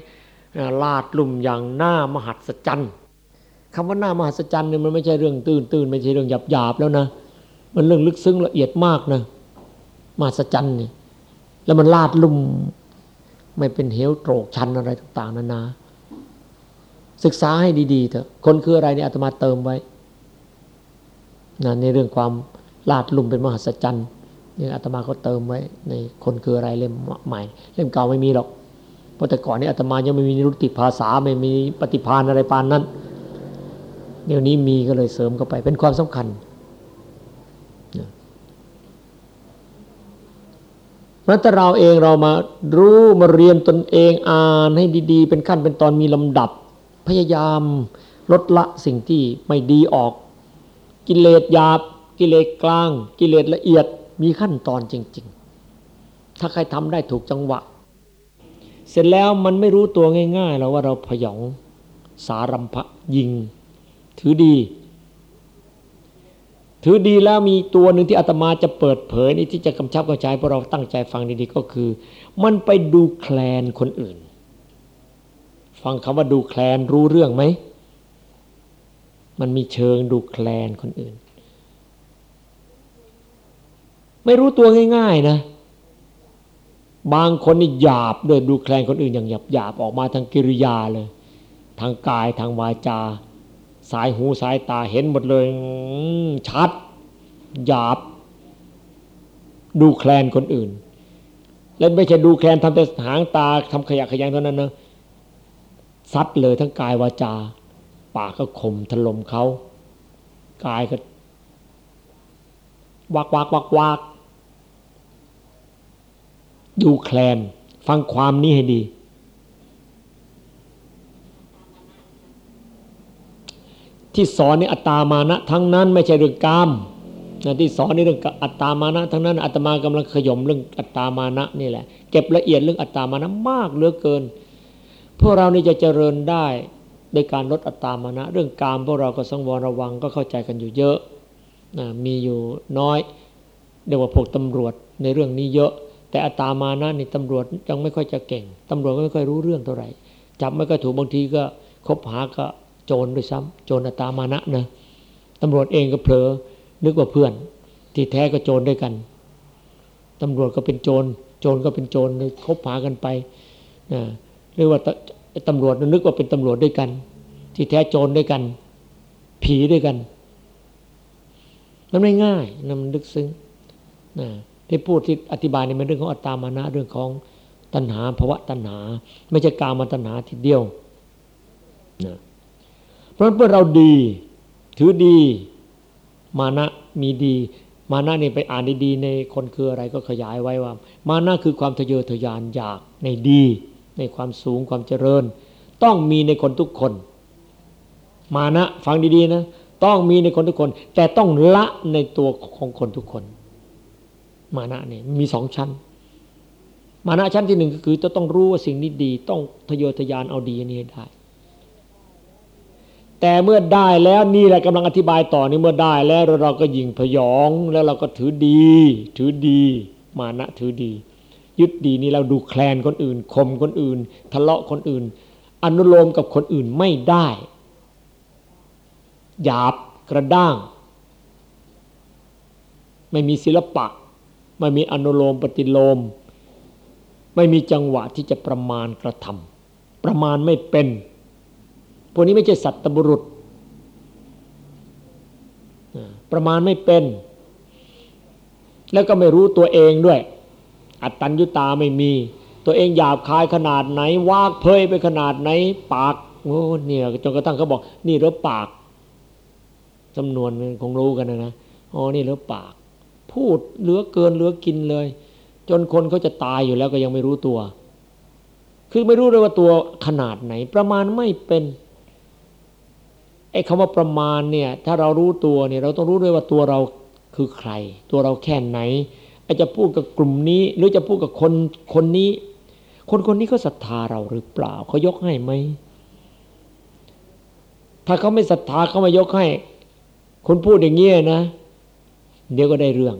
ลาดลุ่มอย่างหน้ามหัศจรรย์คำว่าหน้ามหัศจรรย์เนี่ยมันไม่ใช่เรื่องตื่นตื่นไม่ใช่เรื่องหยาบหยาบแล้วนะมันเรื่องลึกซึ้งละเอียดมากนะมหัศจรรย์นี่แล้วมันลาดลุ่ม ไม่เป็นเหวโตรกชันอะไรต่าง ๆนานา ศึกษาให้ดีๆเถอะคนคืออะไรเนี่ยอาตมาเติมไว้นะในเรื่องความลาดลุ่มเป็นมหัศจรรย์นี่อาตมาก็เติมไว้ ในคนคืออะไรเล่มใหม่ เล่มเก่าไม่มีหรอกเพราะแต่ก่อนนี้อาตมายังไม่มีนิรุตติภาษาไม่มีปฏิพานอะไรปานนั้น เดี๋ยวนี้มีก็เลยเสริมเข้าไปเป็นความสำคัญ นั้นถ้าเราเองเรามารู้มาเรียนตนเองอ่านให้ดี ๆ เป็นขั้นเป็นตอนมีลำดับ พยายามลดละสิ่งที่ไม่ดีออก กิเลสหยาบ กิเลสกลาง กิเลสละเอียดมีขั้นตอนจริง ๆ ถ้าใครทำได้ถูกจังหวะ เสร็จแล้วมันไม่รู้ตัวง่ายๆแล้วว่าเราพยองสารัมภะยิง ถือดี ถือดีแล้วมีตัวหนึ่งที่อาตมาจะเปิดเผยนี่ที่จะกำชับกระจายพวกเราตั้งใจฟังดีๆก็คือ มันไปดูแคลนคนอื่น ฟังคำว่าดูแคลนรู้เรื่องไหมมันมีเชิงดูแคลนคนอื่น ไม่รู้ตัวง่าย ๆ นะ บางคนนี่หยาบด้วยดูแคลนคนอื่นอย่างหยาบหยาบออกมาทางกิริยาเลย ทางกายทางวาจา สายหูสายตาเห็นหมดเลยชัด หยาบ ดูแคลนคนอื่น แล้วไม่ใช่ดูแคลนทำแต่หางตาทำขยะขยังเท่านั้นนะซัดเลยทั้งกายวาจา ปากก็ข่มถล่มเขากายก็วักวักวักวักดูแคลน ฟังความนี้ให้ดี ที่สอนนี่อัตตามานะทั้งนั้นไม่ใช่เรื่องกามนะที่สอนนี่เรื่องอัตตามานะทั้งนั้นอัตมากำลังขย่มเรื่องอัตตามานะนี่แหละ เก็บละเอียดเรื่องอัตตามานะมากเหลือเกิน พวกเรานี่จะเจริญได้ในการลดอัตตามานะ เรื่องกามพวกเราก็สังวรระวังก็เข้าใจกันอยู่เยอะนะมีอยู่น้อยเรียกว่าพวกตำรวจในเรื่องนี้เยอะ แต่อัตามานะนี่ตำรวจยังไม่ค่อยจะเก่งตำรวจก็ไม่ค่อยรู้เรื่องเท่าไหร่จับไม่ก็ถูกบางทีก็คบหาก็ โจรด้วยซ้ำโจรอัตามานะนะตำรวจเองก็เผลอนึกว่าเพื่อน ที่แท้ก็โจรด้วยกันตำรวจก็เป็นโจร โจรก็เป็นโจรคบหากันไปนะเรียกว่าตำรวจนึกว่าเป็นตำรวจด้วยกัน ที่แท้โจรด้วยกัน ผีด้วยกัน มันไม่ง่ายนะมันลึกซึ้งนะที่พูดที่อธิบายในเรื่องของอัตตามานะเรื่องของตัณหาภาวะตัณหา ไม่ใช่กามาตัณหาทีเดียวนะ เพราะเมื่อเราดี ถือดี มานะมีดี มานะนี่ไปอ่านดีๆในคนคืออะไรก็ขยายไว้ว่า มานะคือความทะเยอทะยานอยากในดี ในความสูงความเจริญ ต้องมีในคนทุกคน มานะฟังดีๆนะต้องมีในคนทุกคน แต่ต้องละในตัวของคนทุกคน มานะเนี่ยมีสองชั้น มานะชั้นที่หนึ่งก็คือจะต้องรู้ว่าสิ่งนี้ดี ต้องทะเยอทะยานเอาดีนี้ได้ แต่เมื่อได้แล้วนี่แหละกำลังอธิบายต่อนี่เมื่อได้แล้วเราก็ยิงพยองแล้วเราก็ถือดี ถือดีมานะถือดี ยึดดีนี่เราดูแคลนคนอื่นข่มคนอื่น ทะเลาะคนอื่น อนุโลมกับคนอื่นไม่ได้ หยาบกระด้าง ไม่มีศิลปะ ไม่มีอนุโลมปฏิโลม ไม่มีจังหวะที่จะประมาณกระทำประมาณไม่เป็น พวกนี้ไม่ใช่สัตตบุรุษ ประมาณไม่เป็น แล้วก็ไม่รู้ตัวเองด้วย อัตตัญญุตาไม่มี ตัวเองหยาบคายขนาดไหน วากเพยไปขนาดไหน ปากโอ้เนี่ยจนกระทั่งเขาบอก นี่เราปากจำนวนคงรู้กันนะนะอ๋อนี่เหลือปาก พูดเหลือเกินเหลือกินเลย จนคนเขาจะตายอยู่แล้วก็ยังไม่รู้ตัว คือไม่รู้เลยว่าตัวขนาดไหน ประมาณไม่เป็น ไอ้คำว่าประมาณเนี่ยถ้าเรารู้ตัวเนี่ยเราต้องรู้ด้วยว่าตัวเราคือใคร ตัวเราแค่ไหนไอ้จะพูดกับกลุ่มนี้ หรือจะพูดกับคนคนนี้ คนคนนี้เขาศรัทธาเราหรือเปล่าเขายกให้ไหมถ้าเขาไม่ศรัทธาเขามายกให้คนพูดอย่างเงี้ยนะ เดี๋ยวก็ได้เรื่อง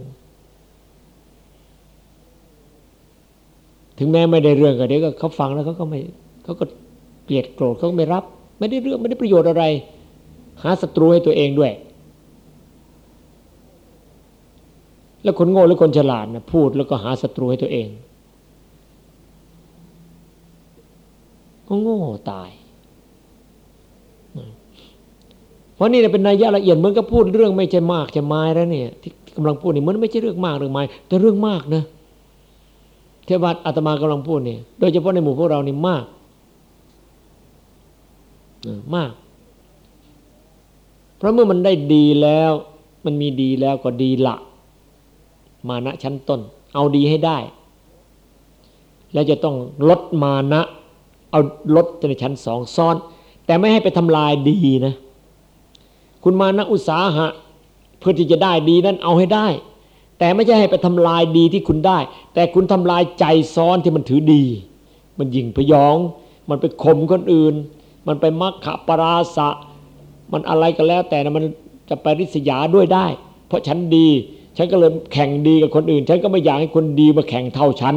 ถึงแม้ไม่ได้เรื่องก็เดี๋ยวก็เขาฟังแล้วเขาก็ไม่เขาก็เกลียดโกรธเขาไม่รับ ไม่ได้เรื่องไม่ได้ประโยชน์อะไร หาศัตรูให้ตัวเองด้วย แล้วคนโง่หรือคนฉลาดนะพูดแล้วก็หาศัตรูให้ตัวเอง ก็โง่ตาย เพราะนี่เป็นนัยยะละเอียดเหมือนกับพูดเรื่องไม่ใช่มากใช่ไม้แล้วเนี่ยที่กำลังพูดนี่มันไม่ใช่เรื่องมากเรื่องไม้แต่เรื่องมากนะเทวดาอาตมากำลังพูดเนี่ยโดยเฉพาะในหมู่พวกเรานี่มากมาก ราะเมื่อมันได้ดีแล้ว มันมีดีแล้วก็ดีละ มานะชั้นต้น เอาดีให้ได้ แล้วจะต้องลดมานะ เอาลดในชั้นสองซ้อน แต่ไม่ให้ไปทำลายดีนะ คุณมานะอุตสาหะ เพื่อที่จะได้ดีนั้นเอาให้ได้ แต่ไม่ใช่ให้ไปทำลายดีที่คุณได้ แต่คุณทำลายใจซ้อนที่มันถือดี มันยิงพยอง มันไปข่มคนอื่น มันไปมักขะปราสะ มันอะไรก็แล้ว แต่นะมันจะไปริษยาด้วยได้ เพราะฉันดี ฉันก็เลยแข่งดีกับคนอื่น ฉันก็ไม่อยากให้คนดีมาแข่งเท่าฉัน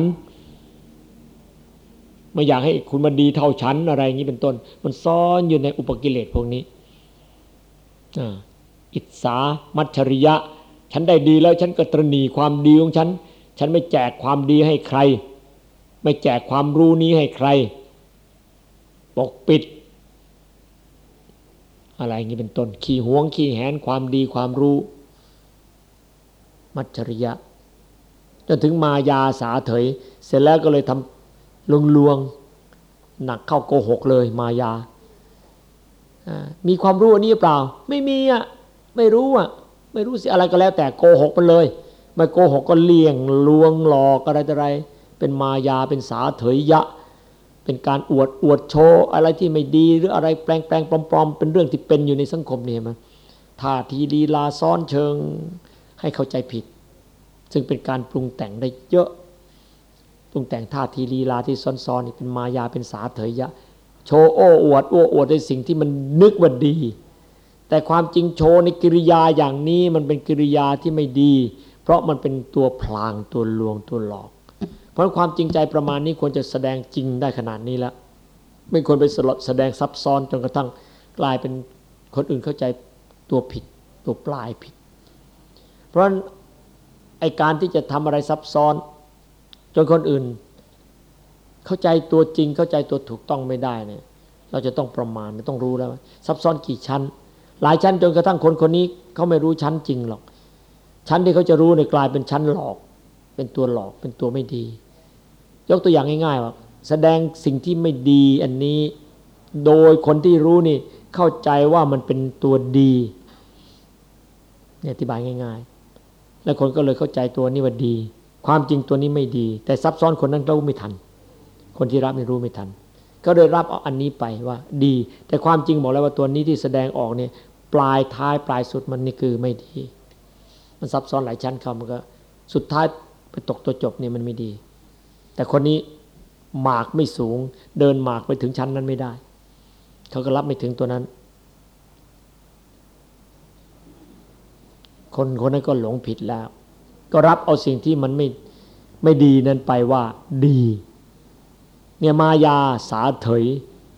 ไม่อยากให้คุณมาดีเท่าฉันอะไรอย่างนี้เป็นต้น มันซ่อนอยู่ในอุปกิเลสพวกนี้อิสามัชริยะ ฉันได้ดีแล้วฉันก็ตรณีความดีของฉัน ฉันไม่แจกความดีให้ใคร ไม่แจกความรู้นี้ให้ใคร ปกปิด อะไรอย่างนี้เป็นต้น ขี้หวงขี้แหนความดีความรู้ มัชริยะจนถึงมายาสาเถย เสร็จแล้วก็เลยทำลวงลวงหนักเข้าโกหกเลยมายา มีความรู้อันนี้เปล่า ไม่มีอะ ไม่รู้อะ ไม่รู้สิอะไรก็แล้วแต่โกหกไปเลยไม่โกหกก็เลี่ยงลวงหลอกอะไรอะไร เป็นมายาเป็นสาเถยยะ เป็นการอวดอวดโชว์อะไรที่ไม่ดีหรืออะไรแปลงแปลงปลอมๆ เป็นเรื่องที่เป็นอยู่ในสังคมนี่มันท่าทีลีลาซ้อนเชิงให้เข้าใจผิด ซึ่งเป็นการปรุงแต่งได้เยอะ ปรุงแต่งท่าทีลีลาที่ซ้อนๆนี่เป็นมายาเป็นสาเถยยะ โชว์โอ้อวดโอ้อวดในสิ่งที่มันนึกว่าดี แต่ความจริงโชว์ในกิริยาอย่างนี้มันเป็นกิริยาที่ไม่ดี เพราะมันเป็นตัวพลางตัวลวงตัวหลอก เพราะความจริงใจประมาณนี้ควรจะแสดงจริงได้ขนาดนี้แล้ว ไม่ควรไปสลดแสดงซับซ้อนจนกระทั่งกลายเป็นคนอื่นเข้าใจตัวผิด ตัวปลายผิด เพราะไอการที่จะทำอะไรซับซ้อน จนคนอื่น เข้าใจตัวจริงเข้าใจตัวถูกต้องไม่ได้เนี่ย เราจะต้องประมาณต้องรู้แล้วซับซ้อนกี่ชั้น หลายชั้นจนกระทั่งคนคนนี้เขาไม่รู้ชั้นจริงหรอก ชั้นที่เขาจะรู้เนี่ยกลายเป็นชั้นหลอก เป็นตัวหลอกเป็นตัวไม่ดี ยกตัวอย่างง่ายๆว่าแสดงสิ่งที่ไม่ดีอันนี้โดยคนที่รู้นี่เข้าใจว่ามันเป็นตัวดีเนี่ยอธิบายง่าย ๆ แล้วคนก็เลยเข้าใจตัวนี้ว่าดี ความจริงตัวนี้ไม่ดี แต่ซับซ้อนคนนั้นเราไม่ทัน คนที่รับไม่รู้ไม่ทัน ก็เลยรับเอาอันนี้ไปว่าดี แต่ความจริงบอกแล้วว่าตัวนี้ที่แสดงออกเนี่ยปลายท้ายปลายสุดมันนี่คือไม่ดี มันซับซ้อนหลายชั้นคำมันก็ สุดท้ายไปตกตัวจบเนี่ยมันไม่ดี แต่คนนี้หมากไม่สูง เดินหมากไปถึงชั้นนั้นไม่ได้ เขาก็รับไม่ถึงตัวนั้น คนคนนั้นก็หลงผิดแล้ว ก็รับเอาสิ่งที่มันไม่ไม่ดีนั้นไปว่าดี เนี่ยมายาสาเถย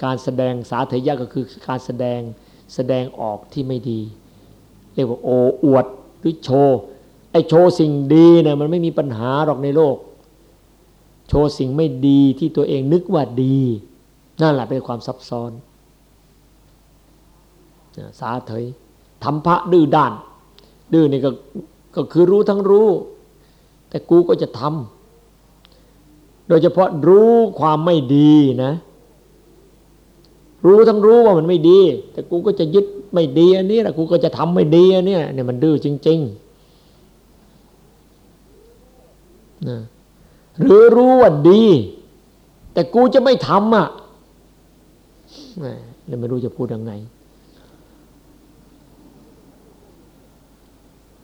การแสดงสาเถยยะก็คือการแสดงแสดงออกที่ไม่ดี เรียกว่าโอ้อวดหรือโชว์ไอโชว์สิ่งดีเนี่ยมันไม่มีปัญหาหรอกในโลก โชว์สิ่งไม่ดีที่ตัวเองนึกว่าดี นั่นแหละเป็นความซับซ้อนสาเถยทำพระดื้อด้าน ดื้อนี่ก็ก็คือรู้ทั้งรู้ แต่กูก็จะทำโดยเฉพาะรู้ความไม่ดีนะ รู้ทั้งรู้ว่ามันไม่ดี แต่กูก็จะยึดไม่ดีอันนี้แหละกูก็จะทำไม่ดีอันนี้เนี่ยมันดื้อจริง ๆนะ หรือรู้ว่าดี แต่กูจะไม่ทำอะแล้วไม่รู้จะพูดยังไง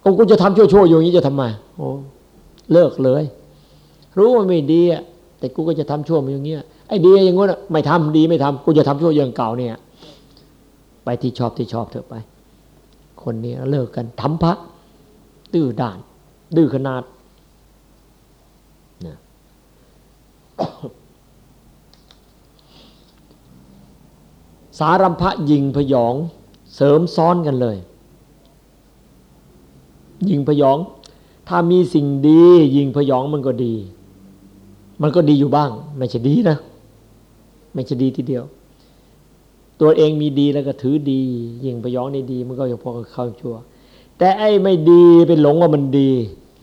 ก็กูจะทำชั่วๆอย่างนี้จะทำไมโอ้เลิกเลย รู้ว่าไม่ดีอะแต่กูก็จะทำชั่วอย่างเงี้ยไอ้ดีอย่างงี้นไม่ทำดีไม่ทำกูจะทำชั่วอย่างเก่าเนี่ย ไปที่ชอบที่ชอบเถอะไป คนนี้เลิกกันทำพระดื้อด่าน ดื้อขนาด สารัมพะยิงพยอง เสริมซ้อนกันเลย ยิงพยอง ถ้ามีสิ่งดี ยิงพยองมันก็ดี มันก็ดีอยู่บ้าง ไม่ใช่ดีนะ ไม่ใช่ดีทีเดียว ตัวเองมีดีแล้วก็ถือดี ยิงพยองในดี มันก็ยังพอเข้าชั่ว แต่ไอ้ไม่ดีเป็นหลงว่ามันดี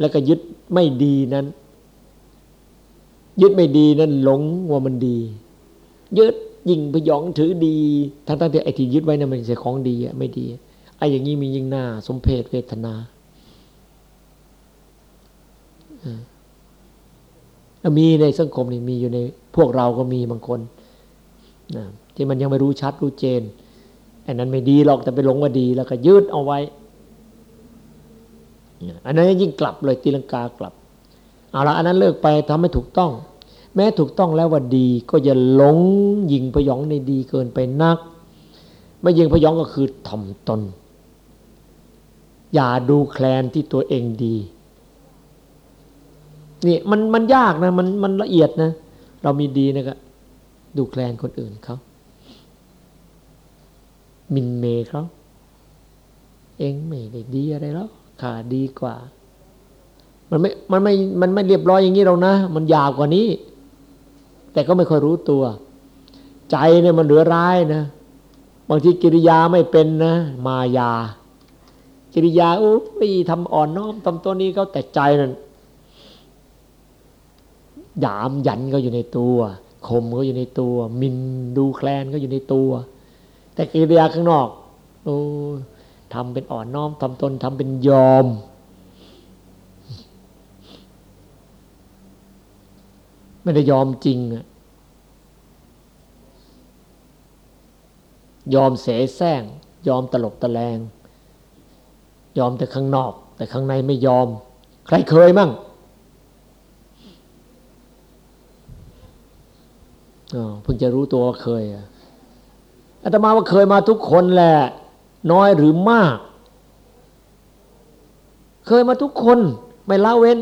แล้วก็ยึดไม่ดีนั้น ยึดไม่ดีนั้นหลงว่ามันดี ยึดยิ่งพยองถือดีทั้งทั้งที่ไอ้ที่ยึดไว้นั้นมันใช่ของดีอะไม่ดีไอ้อย่างนี้มียิ่งหน้า สมเพศเวทนามีในสังคมนี่มีอยู่ในพวกเราก็มีบางคนนะที่มันยังไม่รู้ชัดรู้เจนอันนั้นไม่ดีหรอกแต่ไปหลงว่าดีแล้วก็ยืดเอาไว้ อันนั้นยิ่งกลับเลยตีลังกากลับ เอาละอันนั้นเลิกไปทำให้ถูกต้อง แม้ถูกต้องแล้วว่าดีก็อย่าหลงยิงพยองในดีเกินไปนัก ไม่ยิงพยองก็คือถ่อมตน อย่าดูแคลนที่ตัวเองดีนี่มันมันยากนะมันมันละเอียดนะ เรามีดีนะก็ดูแคลนคนอื่นเขามินเมเขาเองไม่ได้ดีอะไรแล้วขาดีกว่า มันไม่ มันไม่ มันไม่เรียบร้อยอย่างนี้เรานะ มันยาวกว่านี้ แต่ก็ไม่ค่อยรู้ตัว ใจเนี่ยมันเหลือร้ายนะ บางทีกิริยาไม่เป็นนะ มายา กิริยาโอ้ยทำอ่อนน้อมทำตัวนี้เขาแต่ใจนั่นยามยันก็อยู่ในตัวคมก็อยู่ในตัว มินดูแคลนก็อยู่ในตัว แต่กิริยาข้างนอกโอ้ทำเป็นอ่อนน้อมทำตนทำเป็นยอม ไม่ได้ยอมจริงอะยอมเสแสร้ง ยอมตลบตะแลง ยอมแต่ข้างนอก แต่ข้างในไม่ยอม ใครเคยมั่งเพิ่งจะรู้ตัวว่าเคยอาตมาว่าเคยมาทุกคนแหละ น้อยหรือมาก เคยมาทุกคน ไม่ละเว้น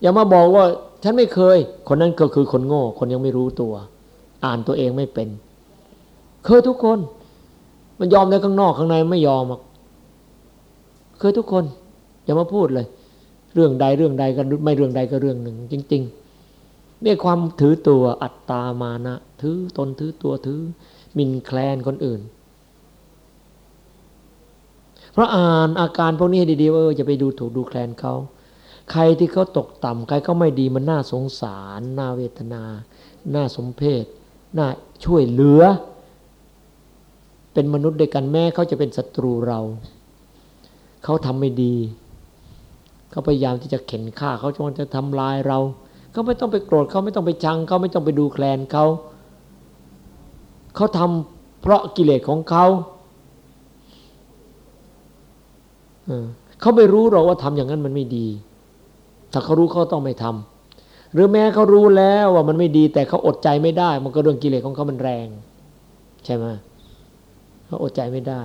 อย่ามาบอกว่า ฉันไม่เคย คนนั้นก็คือคนโง่ คนยังไม่รู้ตัว อ่านตัวเองไม่เป็น เคยทุกคน มันยอมในข้างนอกข้างในไม่ยอมเคยทุกคน อย่ามาพูดเลย เรื่องใดเรื่องใดก็ไม่เรื่องใดก็เรื่องหนึ่ง จริง ๆ เนี่ยความถือตัวอัตตามานะถือตนถือตัวถือมินแคลนคนอื่น เพราะอ่านอาการพวกนี้ดีๆว่าจะไปดูถูกดูแคลนเขา ใครที่เขาตกต่ำใครเขาไม่ดีมันน่าสงสาร น่าเวทนา น่าสมเพชน่าช่วยเหลือ เป็นมนุษย์ด้วยกันแม้เขาจะเป็นศัตรูเรา เขาทำไม่ดี เขาพยายามที่จะเข็นฆ่าเขาจะทำลายเราเขาไม่ต้องไปโกรธเขาไม่ต้องไปชังเขาไม่ต้องไปดูแคลนเขาเขาทำเพราะกิเลสของเขาเขาไม่รู้หรอกว่าทำอย่างนั้นมันไม่ดี ถ้าเขารู้เขาต้องไม่ทำหรือแม้เขารู้แล้วว่ามันไม่ดีแต่เขาอดใจไม่ได้ มันก็เรื่องกิเลสของเขามันแรง ใช่ไหมเขาอดใจไม่ได้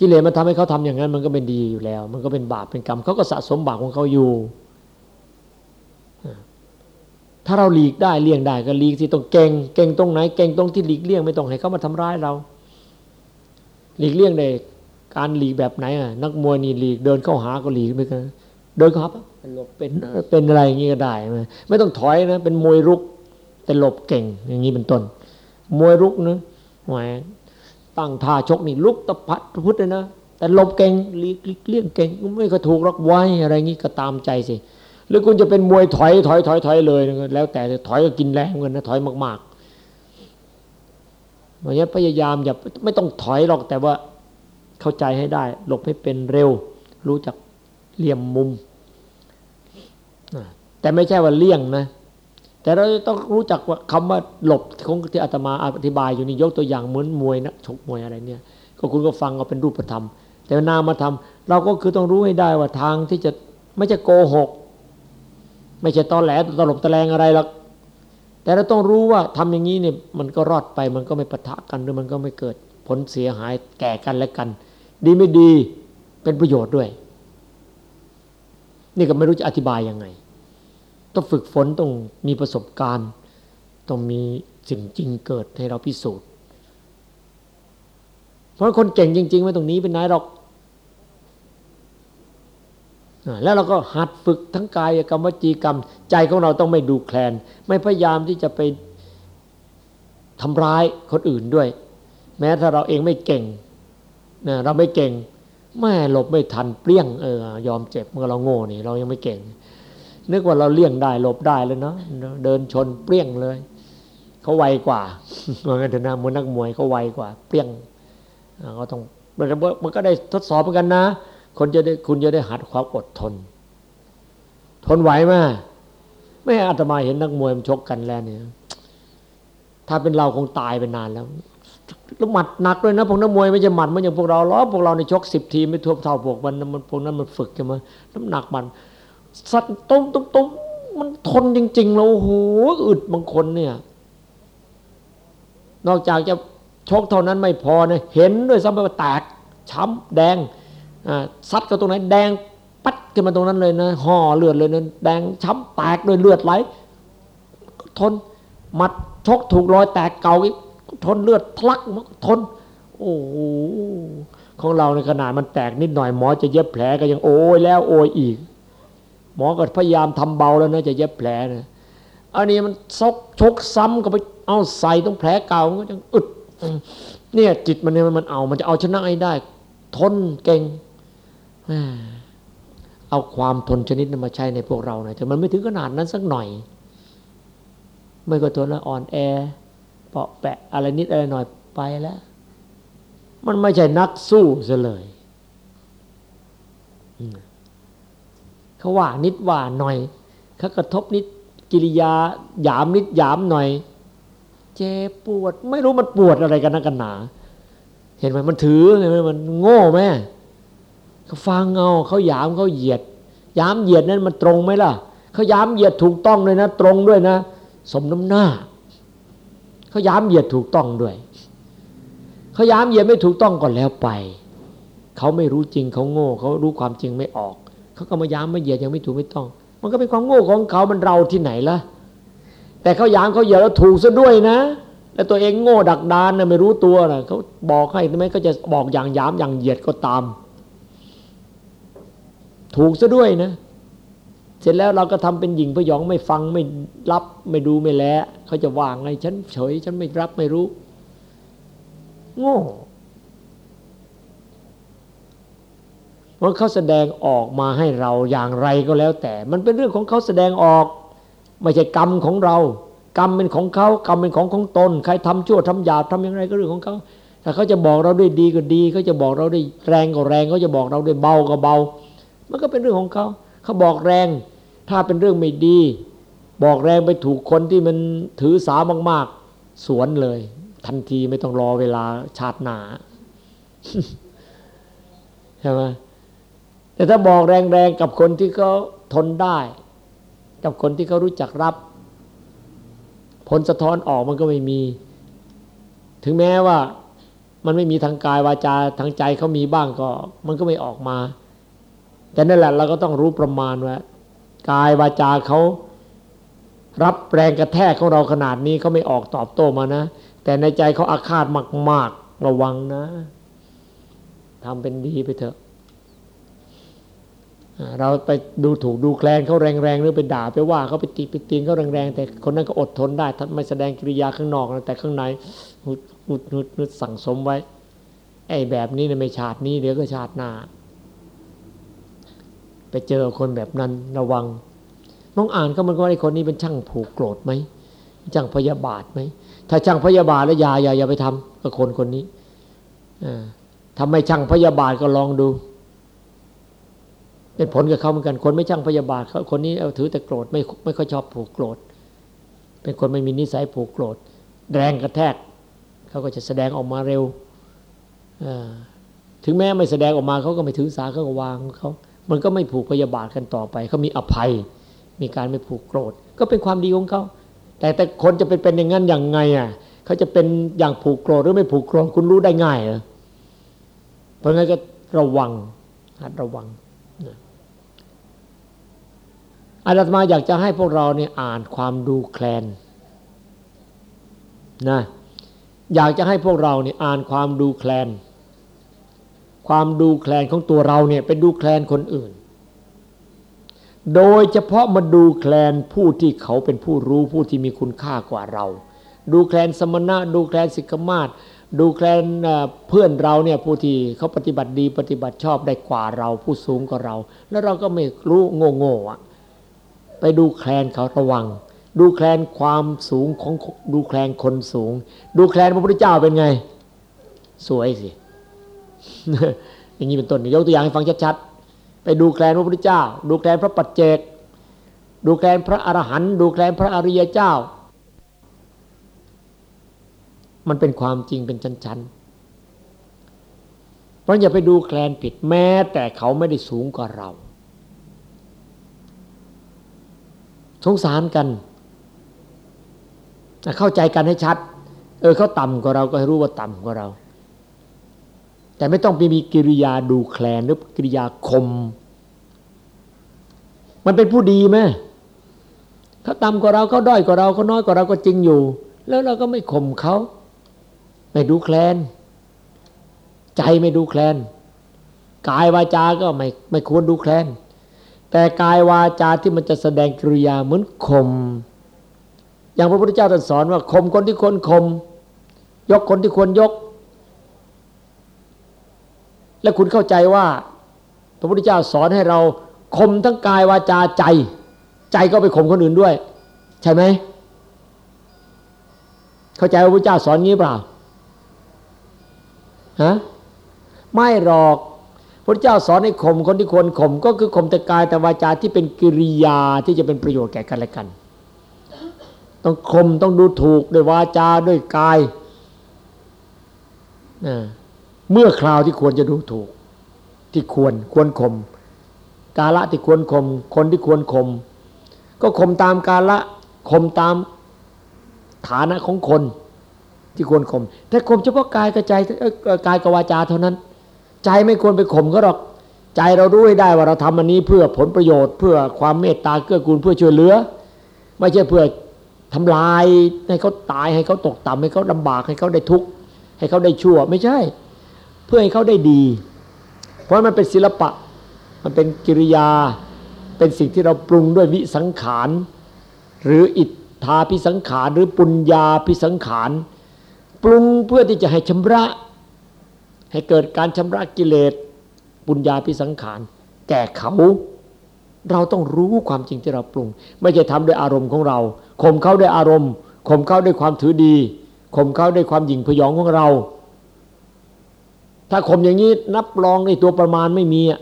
กิเลสมันทำให้เขาทำอย่างนั้น มันก็เป็นดีอยู่แล้ว มันก็เป็นบาปเป็นกรรมเขาก็สะสมบาปของเขาอยู่ ถ้าเราหลีกได้เลี่ยงได้ก็หลีกสิต้องเก่งเก่งตรงไหนเก่งตรงที่หลีกเลี่ยงไม่ต้องให้เขามาทำร้ายเรา หลีกเลี่ยงได้ การหลีกแบบไหนอะนักมวยนี่หลีกเดินเข้าหาก็หลีกไปกันเดินเข้าหาหลบเป็นเป็นอะไรอย่างนี้ก็ได้ไม่ต้องถอยนะ เป็นมวยรุก แต่หลบเก่งอย่างนี้เป็นต้น มวยรุกนะหมายตั้งท่าชกนี่ลุกตะพัดพุทธเลยนะแต่หลบเก่งหลีกเลี่ยงเก่งไม่ก็ถูกรักไว้อะไรงี้ก็ตามใจสิหรือคุณจะเป็นมวยถอยถอยถอยถอยเลยแล้วแต่ถอยก็กินแรงเงินนะถอยมากๆวันนี้พยายามอย่าไม่ต้องถอยหรอกแต่ว่า เข้าใจให้ได้ หลบให้เป็นเร็ว รู้จักเหลี่ยมมุม แต่ไม่ใช่ว่าเลี่ยงนะ แต่เราต้องรู้จักว่าคำว่าหลบของที่อาตมาอธิบายอยู่นี่ยกตัวอย่างเหมือนมวยนะชกมวยอะไรเนี่ย ก็คุณก็ฟังเอาเป็นรูปธรรม แต่นามธรรมเราก็คือต้องรู้ให้ได้ว่าทางที่จะไม่จะโกหก ไม่ใช่ตอแหลตลบตะแลงอะไรหรอกแต่เราต้องรู้ว่าทำอย่างนี้เนี่ยมันก็รอดไปมันก็ไม่ปะทะกันหรือมันก็ไม่เกิดผลเสียหายแก่กันและกัน ดีไม่ดีเป็นประโยชน์ด้วย นี่ก็ไม่รู้จะอธิบายยังไง ต้องฝึกฝนต้องมีประสบการณ์ ต้องมีสิ่งจริงเกิดให้เราพิสูจน์ เพราะคนเก่งจริง ๆ ไม่ตรงนี้เป็นนายหรอกแล้วเราก็หัดฝึกทั้งกายกรรมวจีกรรม ใจของเราต้องไม่ดูแคลน ไม่พยายามที่จะไปทำร้ายคนอื่นด้วย แม้ถ้าเราเองไม่เก่ง นะเราไม่เก่งแม่หลบไม่ทันเปรี้ยงเออยอมเจ็บเมื่อเราโง่นี่เรายังไม่เก่ง นึกว่าเราเลี่ยงได้หลบได้เลยเนาะเดินชนเปรี้ยงเลยเขาไวกว่าเหมือนกันนะมวยนักมวยเขาไวกว่า เปรี้ยงเขาต้องมันก็ได้ทดสอบเหมือนกันนะ คนจะได้คุณจะได้หัดความอดทน ทนไหวไหมไม่อาตมาเห็นนักมวยมันชกกันแล้วเนี่ย ถ้าเป็นเราคงตายไปนานแล้ว แล้วหมัดหนักด้วยนะพวกนักมวยไม่ใช่หมัดเหมือนอย่างพวกเราล้อพวกเราในชกสิบทีไม่ท่วมเท่าพวกมันมันพวกนั้นมันฝึกใช่ไหมน้ำหนักมันสัตว์ตุ้มตุ้มตุ้มมันทนจริงๆแล้วโหอึดบางคนเนี่ย นอกจากจะชกเท่านั้นไม่พอเนี่ยเห็นด้วยซ้ำไปว่าแตกช้ำแดงซัดกับตรงไหนแดงปัดขึ้นมาตรงนั้นเลยนะห่อเลือดเลยนะแดงช้ำแตกด้วยเลือดไหลทนมัดชกถูกรอยแตกเก่าอีก ทนเลือดทะลักทน โอ้โหของเราในขนาดมันแตกนิดหน่อยหมอจะเย็บแผลก็ยังโอ้ยแล้วโอยอีก หมอก็พยายามทำเบาแล้วนะจะเย็บแผลนะอันนี้มันซกชกซ้ำก็ไปเอาใส่ตรงแผลเก่ามันก็ยังอึดเนี่ยจิตมันเนี่ยมันเอา มันจะเอาชนะให้ได้ ทนเก่งเอาความทนชนิดนั้นมาใช้ในพวกเราหน่อยแต่มันไม่ถึงขนาดนั้นสักหน่อย ไม่ก็ทนแล้วอ่อนแอ เปาะแปะอะไรนิดอะไรหน่อยไปแล้ว มันไม่ใช่นักสู้ซะเลยเขาว่านิดว่าหน่อยเขากระทบนิดกิริยาหยามนิดหยามหน่อย เจ็บปวด ไม่รู้มันปวดอะไรกันนักกันหนา เห็นไหมมันถือเห็นไหมมันโง่ไหมเขาฟังเอาเขายามเขาเหยียดยามเหยียดนั้นมันตรงไหมล่ะเขายามเหยียดถูกต้องเลยนะ ตรงด้วยนะ สมน้ำหน้า เขายามเหยียดถูกต้องด้วยเขายามเหยียดไม่ถูกต้องก่อนแล้วไป เขาไม่รู้จริงเขาโง่เขารู้ความจริงไม่ออก เขาก็มายามมาเหยียดยังไม่ถูกไม่ต้อง มันก็เป็นความโง่ของเขามันเราที่ไหนล่ะแต่เขายามเขาเหยียดแล้วถูกซะด้วยนะแต่ตัวเองโง่ดักดานนะไม่รู้ตัวนะเขาบอกให้ทำไมก็จะบอกอย่างยามอย่างเหยียดก็ตาม ถูกซะด้วยนะ เสร็จแล้วเราก็ทำเป็นหญิงพยองไม่ฟังไม่รับไม่ดูไม่แลเขาจะว่างไงฉันเฉย ฉันไม่รับไม่รู้ โง่เพราะเขาแสดงออกมาให้เราอย่างไรก็แล้วแต่ มันเป็นเรื่องของเขาแสดงออก ไม่ใช่กรรมของเรา กรรมเป็นของเขากรรมเป็นของของตน ใครทำชั่วทำหยาบทำอย่างไรก็เรื่องของเขาถ้าเขาจะบอกเราด้วยดีก็ดีเขาจะบอกเราด้วยแรงก็แรงเขาจะบอกเราด้วยเบาก็เบา มันก็เป็นเรื่องของเขาเขาบอกแรง ถ้าเป็นเรื่องไม่ดี บอกแรงไปถูกคนที่มันถือสามาก ๆ สวนเลย ทันทีไม่ต้องรอเวลาชาติหนาใช่ไหมแต่ถ้าบอกแรงๆกับคนที่เขาทนได้ กับคนที่เขารู้จักรับ ผลสะท้อนออกมันก็ไม่มี ถึงแม้ว่ามันไม่มีทางกายวาจาทางใจเขามีบ้างก็ มันก็ไม่ออกมา แต่นั่นแหละเราก็ต้องรู้ประมาณว่า กายวาจาเขารับแรงกระแทกของเราขนาดนี้เขาไม่ออกตอบโต้มานะ แต่ในใจเขาอาฆาตมาก ๆ ระวังนะทำเป็นดีไปเถอะ เราไปดูถูกดูแคลนเขาแรงๆหรือไปด่าไปว่าเขาไปตีไปตีนเขาแรงๆแต่คนนั้นก็อดทนได้ท่านไม่แสดงกิริยาข้างนอกนะแต่ข้างในหุดหุดหุดสั่งสมไว้ ไอ้แบบนี้เนี่ยไม่ชาตินี้เดี๋ยวก็ชาติหน้า ไปเจอคนแบบนั้นระวัง น้องอ่านก็มันก็ไอ้คนนี้เป็นช่างผูกโกรธไหมช่างพยาบาทไหมถ้าช่างพยาบาทแล้วอย่าอย่าอย่าไปทำกับคนคนนี้ทำไมช่างพยาบาทก็ลองดู เป็นผลกับเขาเหมือนกัน คนไม่ช่างพยาบาทเขาคนนี้เอาถือแต่โกรธไม่ไม่ค่อยชอบผูกโกรธเป็นคนไม่มีนิสัยผูกโกรธแรงกระแทกเขาก็จะแสดงออกมาเร็วถึงแม้ไม่แสดงออกมาเขาก็ไม่ถือสาเขาก็วางเขา มันก็ไม่ผูกพยาบาทกันต่อไปเขามีอภัย มีการไม่ผูกโกรธ ก็เป็นความดีของเขาแต่แต่คนจะเป็นเป็นอย่างนั้นอย่างไงอะเขาจะเป็นอย่างผูกโกรธหรือไม่ผูกโกรธคุณรู้ได้ง่ายเหรอเพราะงั้นก็ระวังหัดระวังอาตมาอยากจะให้พวกเราเนี่ยอ่านความดูแคลนนะอยากจะให้พวกเราเนี่ยอ่านความดูแคลน ความดูแคลนของตัวเราเนี่ยไปดูแคลนคนอื่น โดยเฉพาะมาดูแคลนผู้ที่เขาเป็นผู้รู้ผู้ที่มีคุณค่ากว่าเรา ดูแคลนสมณะ ดูแคลนสิกมาศดูแคลนเพื่อนเราเนี่ยผู้ที่เขาปฏิบัติดีปฏิบัติชอบได้กว่าเรา ผู้สูงกว่าเรา แล้วเราก็ไม่รู้โง่ๆอ่อะไปดูแคลนเขาระวัง ดูแคลนความสูงของดูแคลนคนสูง ดูแคลนพระพุทธเจ้าเป็นไง สวยสิ อย่างนี้เป็นต้นยกตัวอย่างให้ฟังชัดๆไปดูแคลนพระพุทธเจ้า ดูแคลนพระปัจเจก ดูแคลนพระอรหันต์ดูแคลนพระอริยเจ้า มันเป็นความจริงเป็นชั้นๆเพราะอย่าไปดูแคลนผิดแม้แต่เขาไม่ได้สูงกว่าเราสงสารกัน เข้าใจกันให้ชัด เออเขาต่ำกว่าเราก็ให้รู้ว่าต่ำกว่าเรา แต่ไม่ต้องไปมีกิริยาดูแคลนหรือกิริยาคม มันเป็นผู้ดีไหมเขาต่ำกว่าเราเขาด้อยกว่าเราเขาน้อยกว่าเราก็จริงอยู่ แล้วเราก็ไม่ข่มเขาไม่ดูแคลน ใจไม่ดูแคลน กายวาจาก็ไม่ไม่ควรดูแคลน แต่กายวาจาที่มันจะแสดงกิริยาเหมือนคมอย่างพระพุทธเจ้าตรัสสอนว่าคมคนที่ควรคมยกคนที่ควรยก และคุณเข้าใจว่า พระพุทธเจ้าสอนให้เราคมทั้งกายวาจาใจ ใจก็ไปข่มคนอื่นด้วย ใช่ไหม เข้าใจว่าพระพุทธเจ้าสอนงี้เปล่าฮะไม่หรอกพระเจ้าสอนให้ข่มคนที่ควรข่มก็คือข่มแต่กายแต่วาจาที่เป็นกิริยาที่จะเป็นประโยชน์แก่กันและกัน ต้องข่มต้องดูถูกด้วยวาจาด้วยกายนะ เมื่อคราวที่ควรจะดูถูก ที่ควรควรข่มกาละที่ควรข่มคนที่ควรข่มก็ข่มตามกาละข่มตามฐานะของคน ที่ควรข่มแต่ข่มเฉพาะกายกับใจกายกับวาจาเท่านั้น ใจไม่ควรไปข่มก็หรอก ใจเรารู้ให้ได้ว่าเราทำอันนี้เพื่อผลประโยชน์ เพื่อความเมตตาเกื้อกูลเพื่อช่วยเหลือ ไม่ใช่เพื่อทำลายให้เขาตายให้เขาตกต่ำให้เขาลำบากให้เขาได้ทุกข์ให้เขาได้ชั่ว ไม่ใช่ เพื่อให้เขาได้ดี เพราะมันเป็นศิลปะ มันเป็นกิริยา เป็นสิ่งที่เราปรุงด้วยวิสังขาร หรืออิทธาพิสังขาร หรือปุญญาพิสังขาร ปรุงเพื่อที่จะให้ชำระ ให้เกิดการชำระกิเลสบุญญาพิสังขาร แก่เขาเราต้องรู้ความจริงที่เราปรุง ไม่ใช่ทำด้วยอารมณ์ของเราข่มเขาด้วยอารมณ์ข่มเขาด้วยความถือดีข่มเขาด้วยความหยิ่งพยองของเรา ถ้าข่มอย่างนี้นับรองในตัวประมาณไม่มีอะ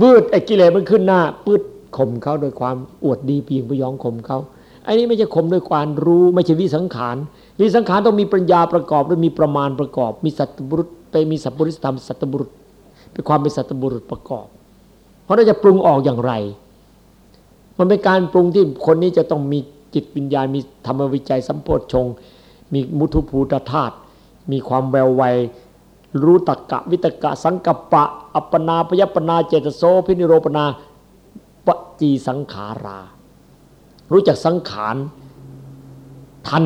วืดไอ้กิเลสมันขึ้นหน้าปืดข่มเขาโดยความอวดดีเพียงพยองข่มเขาไอ้นี้ไม่ใช่ข่มด้วยความรู้ไม่ใช่วิสังขารวิสังขารต้องมีปัญญาประกอบด้วยมีประมาณประกอบ มีสัตบุรุษไปมีสัพพุริสธรรมสัตบุรุษเป็นความเป็นสัตบุรุษประกอบ เพราะเราจะปรุงออกอย่างไร มันเป็นการปรุงที่คนนี้จะต้องมีจิตวิญญาณมีธรรมวิจัยสัมโพชฌงมีมุทุภูตธาตุมีความแววไว รู้ตักกะวิตกะสังกปะ อัปปนาพยปนาเจตโสพินิโรปนาปจีสังขารา รู้จักสังขารทัน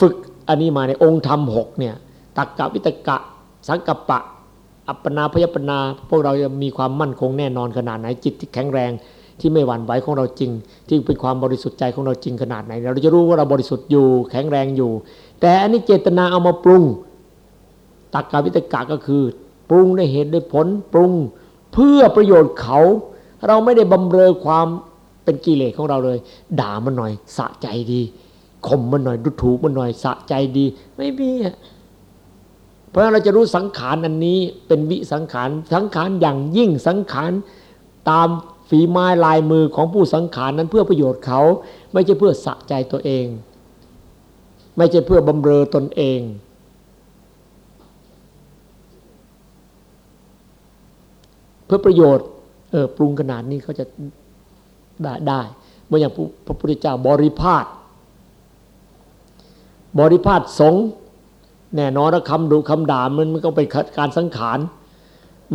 ฝึกอันนี้มาในองค์ธรรมหกเนี่ยตักกะวิตกะ สังกปะ อัปปนาพยปนา พวกเราจะมีความมั่นคงแน่นอนขนาดไหนจิตที่แข็งแรงที่ไม่หวั่นไหวของเราจริง ที่เป็นความบริสุทธิ์ใจของเราจริงขนาดไหน เราจะรู้ว่าเราบริสุทธิ์อยู่แข็งแรงอยู่ แต่อันนี้เจตนาเอามาปรุง ตักกะวิตกะก็คือ ปรุงได้เหตุได้ผลปรุงเพื่อประโยชน์เขา เราไม่ได้บำเรอความเป็นกิเลสของเราเลย ด่ามันหน่อย สะใจดีข่มมันหน่อยดูถูกมันหน่อยสะใจดี ไม่มีอะพราะเราจะรู้สังขารอันนี้เป็นวิสังขารสังขารอย่างยิ่งสังขารตามฝีไม้ลายมือของผู้สังขารนั้นเพื่อประโยชน์เขา ไม่ใช่เพื่อสะใจตัวเอง ไม่ใช่เพื่อบำเรอตนเอง เพื่อประโยชน์เออปรุงขนาดนี้เขาจะได้ได้เมื่ออย่างพระพุทธเจ้าบริพาทบริพาทสงแน่นอนคำดุคำด่ามันมันก็เป็นการสังขาร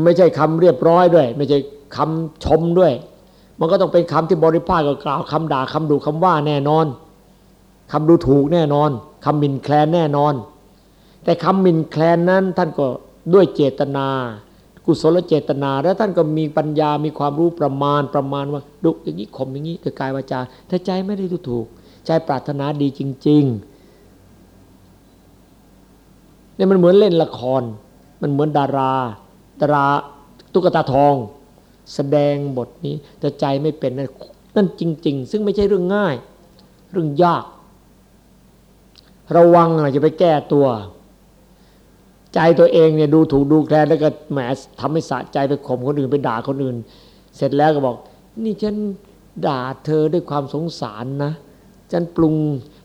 ไม่ใช่คำเรียบร้อยด้วย ไม่ใช่คำชมด้วย มันก็ต้องเป็นคำที่บริพาทก็กล่าวคำด่าคำดุคำว่าแน่นอนคำดูถูกแน่นอนคำมินแคลนแน่นอน แต่คำมินแคลนนั้นท่านก็ด้วยเจตนา กุศลเจตนา แล้วท่านก็มีปัญญามีความรู้ประมาณประมาณว่าดุอย่างนี้ข่มอย่างนี้คือกายวาจาถ้าใจไม่ได้ดูถูก ใจปรารถนาดีจริงๆเนี่ยมันเหมือนเล่นละคร มันเหมือนดาราดาราตุ๊กตาทอง แสดงบทนี้แต่ใจไม่เป็นนั่นจริง ๆ ซึ่งไม่ใช่เรื่องง่าย เรื่องยาก ระวังจะไปแก้ตัว ใจตัวเองเนี่ยดูถูกดูแคลนแล้วก็แหมทำให้สะใจไปข่มคนอื่นไปด่าคนอื่น เสร็จแล้วก็บอก นี่ฉันด่าเธอด้วยความสงสารนะ ฉันปรุง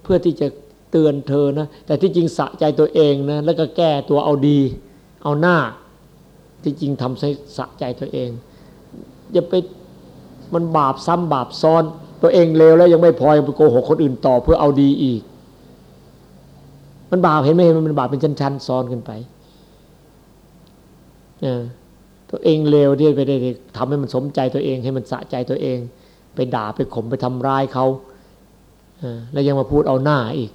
เพื่อที่จะเตือนเธอนะ แต่ที่จริงสะใจตัวเองนะแล้วก็แก้ตัวเอาดี เอาหน้า ที่จริงทำให้สะใจตัวเองอย่าไปมันบาปซ้ำบาปซ้อน ตัวเองเลวแล้วยังไม่พอยังไปโกหกคนอื่นต่อเพื่อเอาดีอีก มันบาปเห็นไหมเห็นมันบาปเป็นชั้นๆซ้อนกันไป ตัวเองเลวที่ไปได้ทำให้มันสมใจตัวเอง ให้มันสะใจตัวเอง ไปด่าไปข่มไปทำร้ายเขาแล้วยังมาพูดเอาหน้าอีก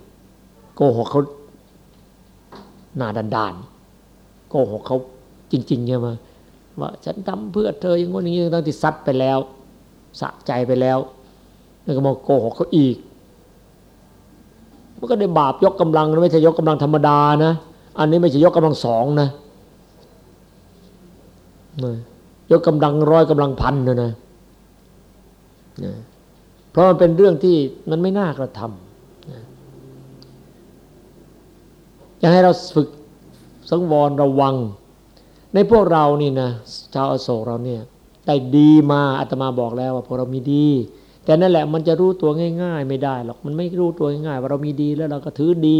โกหกเขาหน้าดันดานโกหกเขาจริงๆใช่ไหมว่าฉันทำเพื่อเธออย่างงี้อย่างนี้ตั้งที่ซัดไปแล้ว สะใจไปแล้ว แล้วก็มาโกหกเขาอีก มันก็ได้บาปยกกำลังไม่ใช่ยกกำลังธรรมดานะ อันนี้ไม่ใช่ยกกำลังสองนะ ยกกำลังร้อยกำลังพันนะนะเพราะมันเป็นเรื่องที่มันไม่น่ากระทำอยากให้เราฝึกสังวรระวัง ในพวกเรานี่นะชาวอโศกเราเนี่ยได้ดีมาอาตมาบอกแล้วว่าพวกเรามีดี แต่นั่นแหละมันจะรู้ตัวง่าย ๆ ไม่ได้หรอกมันไม่รู้ตัวง่ายๆว่าเรามีดีแล้วเราก็ถือดี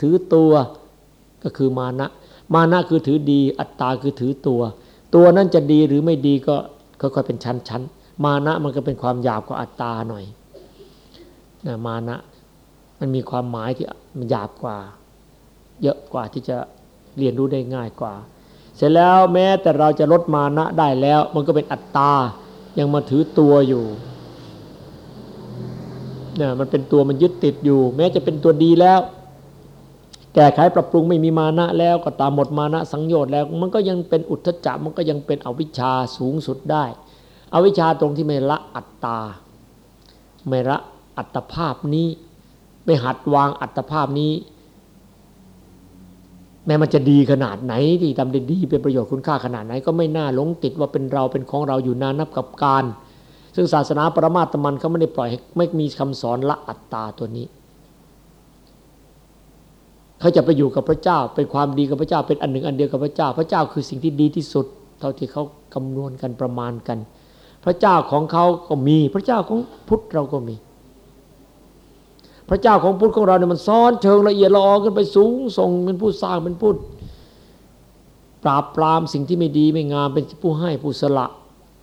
ถือตัวก็คือมานะ มานะคือถือดี อัตตาคือถือตัว ตัวนั้นจะดีหรือไม่ดีก็ค่อยๆเป็นชั้นๆมานะมันก็เป็นความหยาบกว่าอัตตาหน่อยนะมานะมันมีความหมายที่มันหยาบกว่า เยอะกว่าที่จะเรียนรู้ได้ง่ายกว่า เสร็จแล้วแม้แต่เราจะลดมานะได้แล้ว มันก็เป็นอัตตายังมาถือตัวอยู่เนี่ยมันเป็นตัวมันยึดติดอยู่ แม้จะเป็นตัวดีแล้ว แก้ไขปรับปรุงไม่มีมานะแล้วก็ตามหมดมานะสังโยชน์แล้ว มันก็ยังเป็นอุทธจักมันก็ยังเป็นอวิชชาสูงสุดได้ อวิชชาตรงที่ไม่ละอัตตา ไม่ละอัตภาพนี้ ไม่หัดวางอัตภาพนี้ แม้มันจะดีขนาดไหนที่ทำได้ดีเป็นประโยชน์คุณค่าขนาดไหน ก็ไม่น่าหลงติดว่าเป็นเราเป็นของเราอยู่นานนับกับการ ซึ่งศาสนาปรมาตมันเขาไม่ได้ปล่อยไม่มีคำสอนละอัตตาตัวนี้ เขาจะไปอยู่กับพระเจ้า เป็นความดีกับพระเจ้า เป็นอันหนึ่งอันเดียวกับพระเจ้า พระเจ้าคือสิ่งที่ดีที่สุด เท่าที่เขาคำนวณกันประมาณกัน พระเจ้าของเขาก็มี พระเจ้าของพุทธเราก็มี พระเจ้าของพุทธของเราเนี่ยมันซ้อนเชิงละเอียดละออขึ้นไปสูงส่งเป็นผู้สร้างเป็นผู้ปราบปรามสิ่งที่ไม่ดีไม่งามเป็นผู้ให้ผู้สละ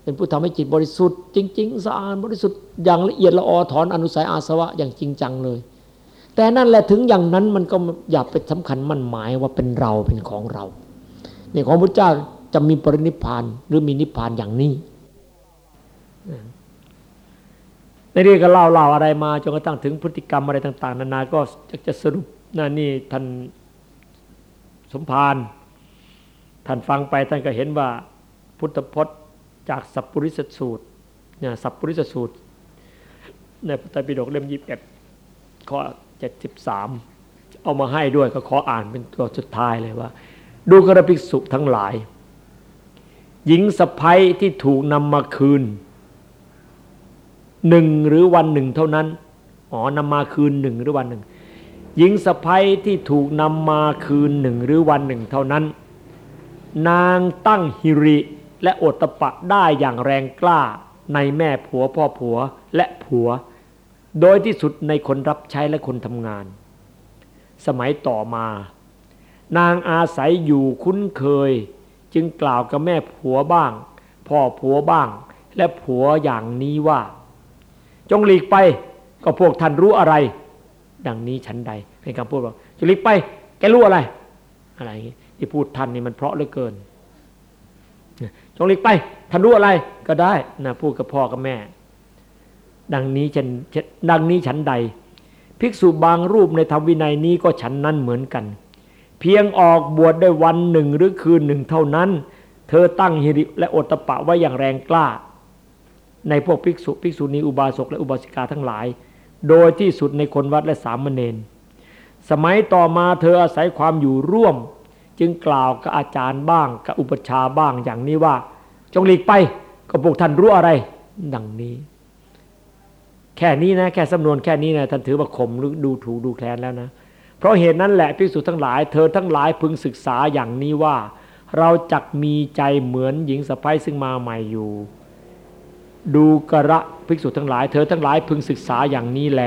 เป็นผู้ทำให้จิตบริสุทธิ์จริง ๆ สะอาดบริสุทธิ์อย่างละเอียดละออถอนอนุสัยอาสวะอย่างจริงจังเลย แต่นั่นแหละถึงอย่างนั้นมันก็อย่าไปสำคัญมั่นหมายว่าเป็นเราเป็นของเราเนี่ยของพระเจ้าจะมีปรินิพานหรือมีนิพพานอย่างนี้ในเรื่องก็เล่าเล่าอะไรมาจนกระทั่งถึงพฤติกรรมอะไรต่าง ๆ นานาก็จะสรุปนั่นนี่ท่านสมภารท่านฟังไปท่านก็เห็นว่าพุทธพจน์จากสัพปริสสูตรเนี่ยสัพปริสสูตร ในพระไตรปิฎกเล่มยี่สิบเอ็ดข้อ เจ็ดสิบสามเอามาให้ด้วยก็ขออ่านเป็นตัวสุดท้ายเลยว่า ดูกระภิกษุทั้งหลาย หญิงสะพ้ยที่ถูกนำมาคืนหนึ่งหรือวันหนึ่งเท่านั้นอ๋อนำมาคืนหนึ่งหรือวันหนึ่งหญิงสะพ้ยที่ถูกนำมาคืนหนึ่งหรือวันหนึ่งเท่านั้น นางตั้งฮิริและโอตปะได้อย่างแรงกล้าในแม่ผัวพ่อผัวและผัว โดยที่สุดในคนรับใช้และคนทำงาน สมัยต่อมา นางอาศัยอยู่คุ้นเคย จึงกล่าวกับแม่ผัวบ้าง พ่อผัวบ้าง และผัวอย่างนี้ว่า จงหลีกไปก็พวกท่านรู้อะไร ดังนี้ฉันใดเป็นคำพูดว่าจงหลีกไปแกรู้อะไร อะไรอย่างนี้ที่พูดท่านนี่มันเพราะเหลือเกินจงหลีกไปท่านรู้อะไรก็ได้นะพูดกับพ่อกับแม่ ดังนี้ฉันดังนี้ฉันใด ภิกษุบางรูปในธรรมวินัยนี้ก็ฉันนั้นเหมือนกัน เพียงออกบวชได้วันหนึ่งหรือคืนหนึ่งเท่านั้น เธอตั้งฮิริและโอตปะไว้อย่างแรงกล้า ในพวกภิกษุภิกษุณีอุบาสกและอุบาสิกาทั้งหลาย โดยที่สุดในคนวัดและสามเณรสมัยต่อมาเธออาศัยความอยู่ร่วม จึงกล่าวกับอาจารย์บ้างกับอุปชาบ้างอย่างนี้ว่า จงหลีกไปก็พวกท่านรู้อะไร ดังนี้ แค่นี้นะแค่สำนวนแค่นี้นะท่านถือว่าข่มหรือดูถูกดูแคลนแล้วนะ เพราะเหตุนั้นแหละภิกษุทั้งหลาย เธอทั้งหลายพึงศึกษาอย่างนี้ว่า เราจักมีใจเหมือนหญิงสะพ้ายซึ่งมาใหม่อยู่ ดูกระภิกษุทั้งหลาย เธอทั้งหลายพึงศึกษาอย่างนี้แล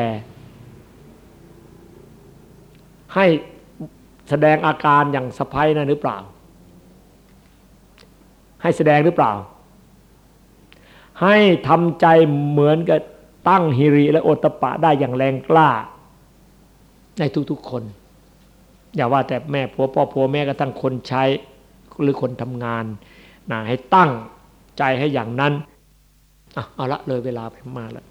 ให้แสดงอาการอย่างสะพ้ายนะหรือเปล่า ให้แสดงหรือเปล่า ให้ทำใจเหมือนกับ ตั้งฮิริและโอตปะได้อย่างแรงกล้า ในทุกๆคน อย่าว่าแต่แม่ผัวพ่อผัวแม่ก็ทั้งคนใช้หรือคนทำงานนะให้ตั้งใจให้อย่างนั้นอะเอาละเลยเวลาไปมาแล้ว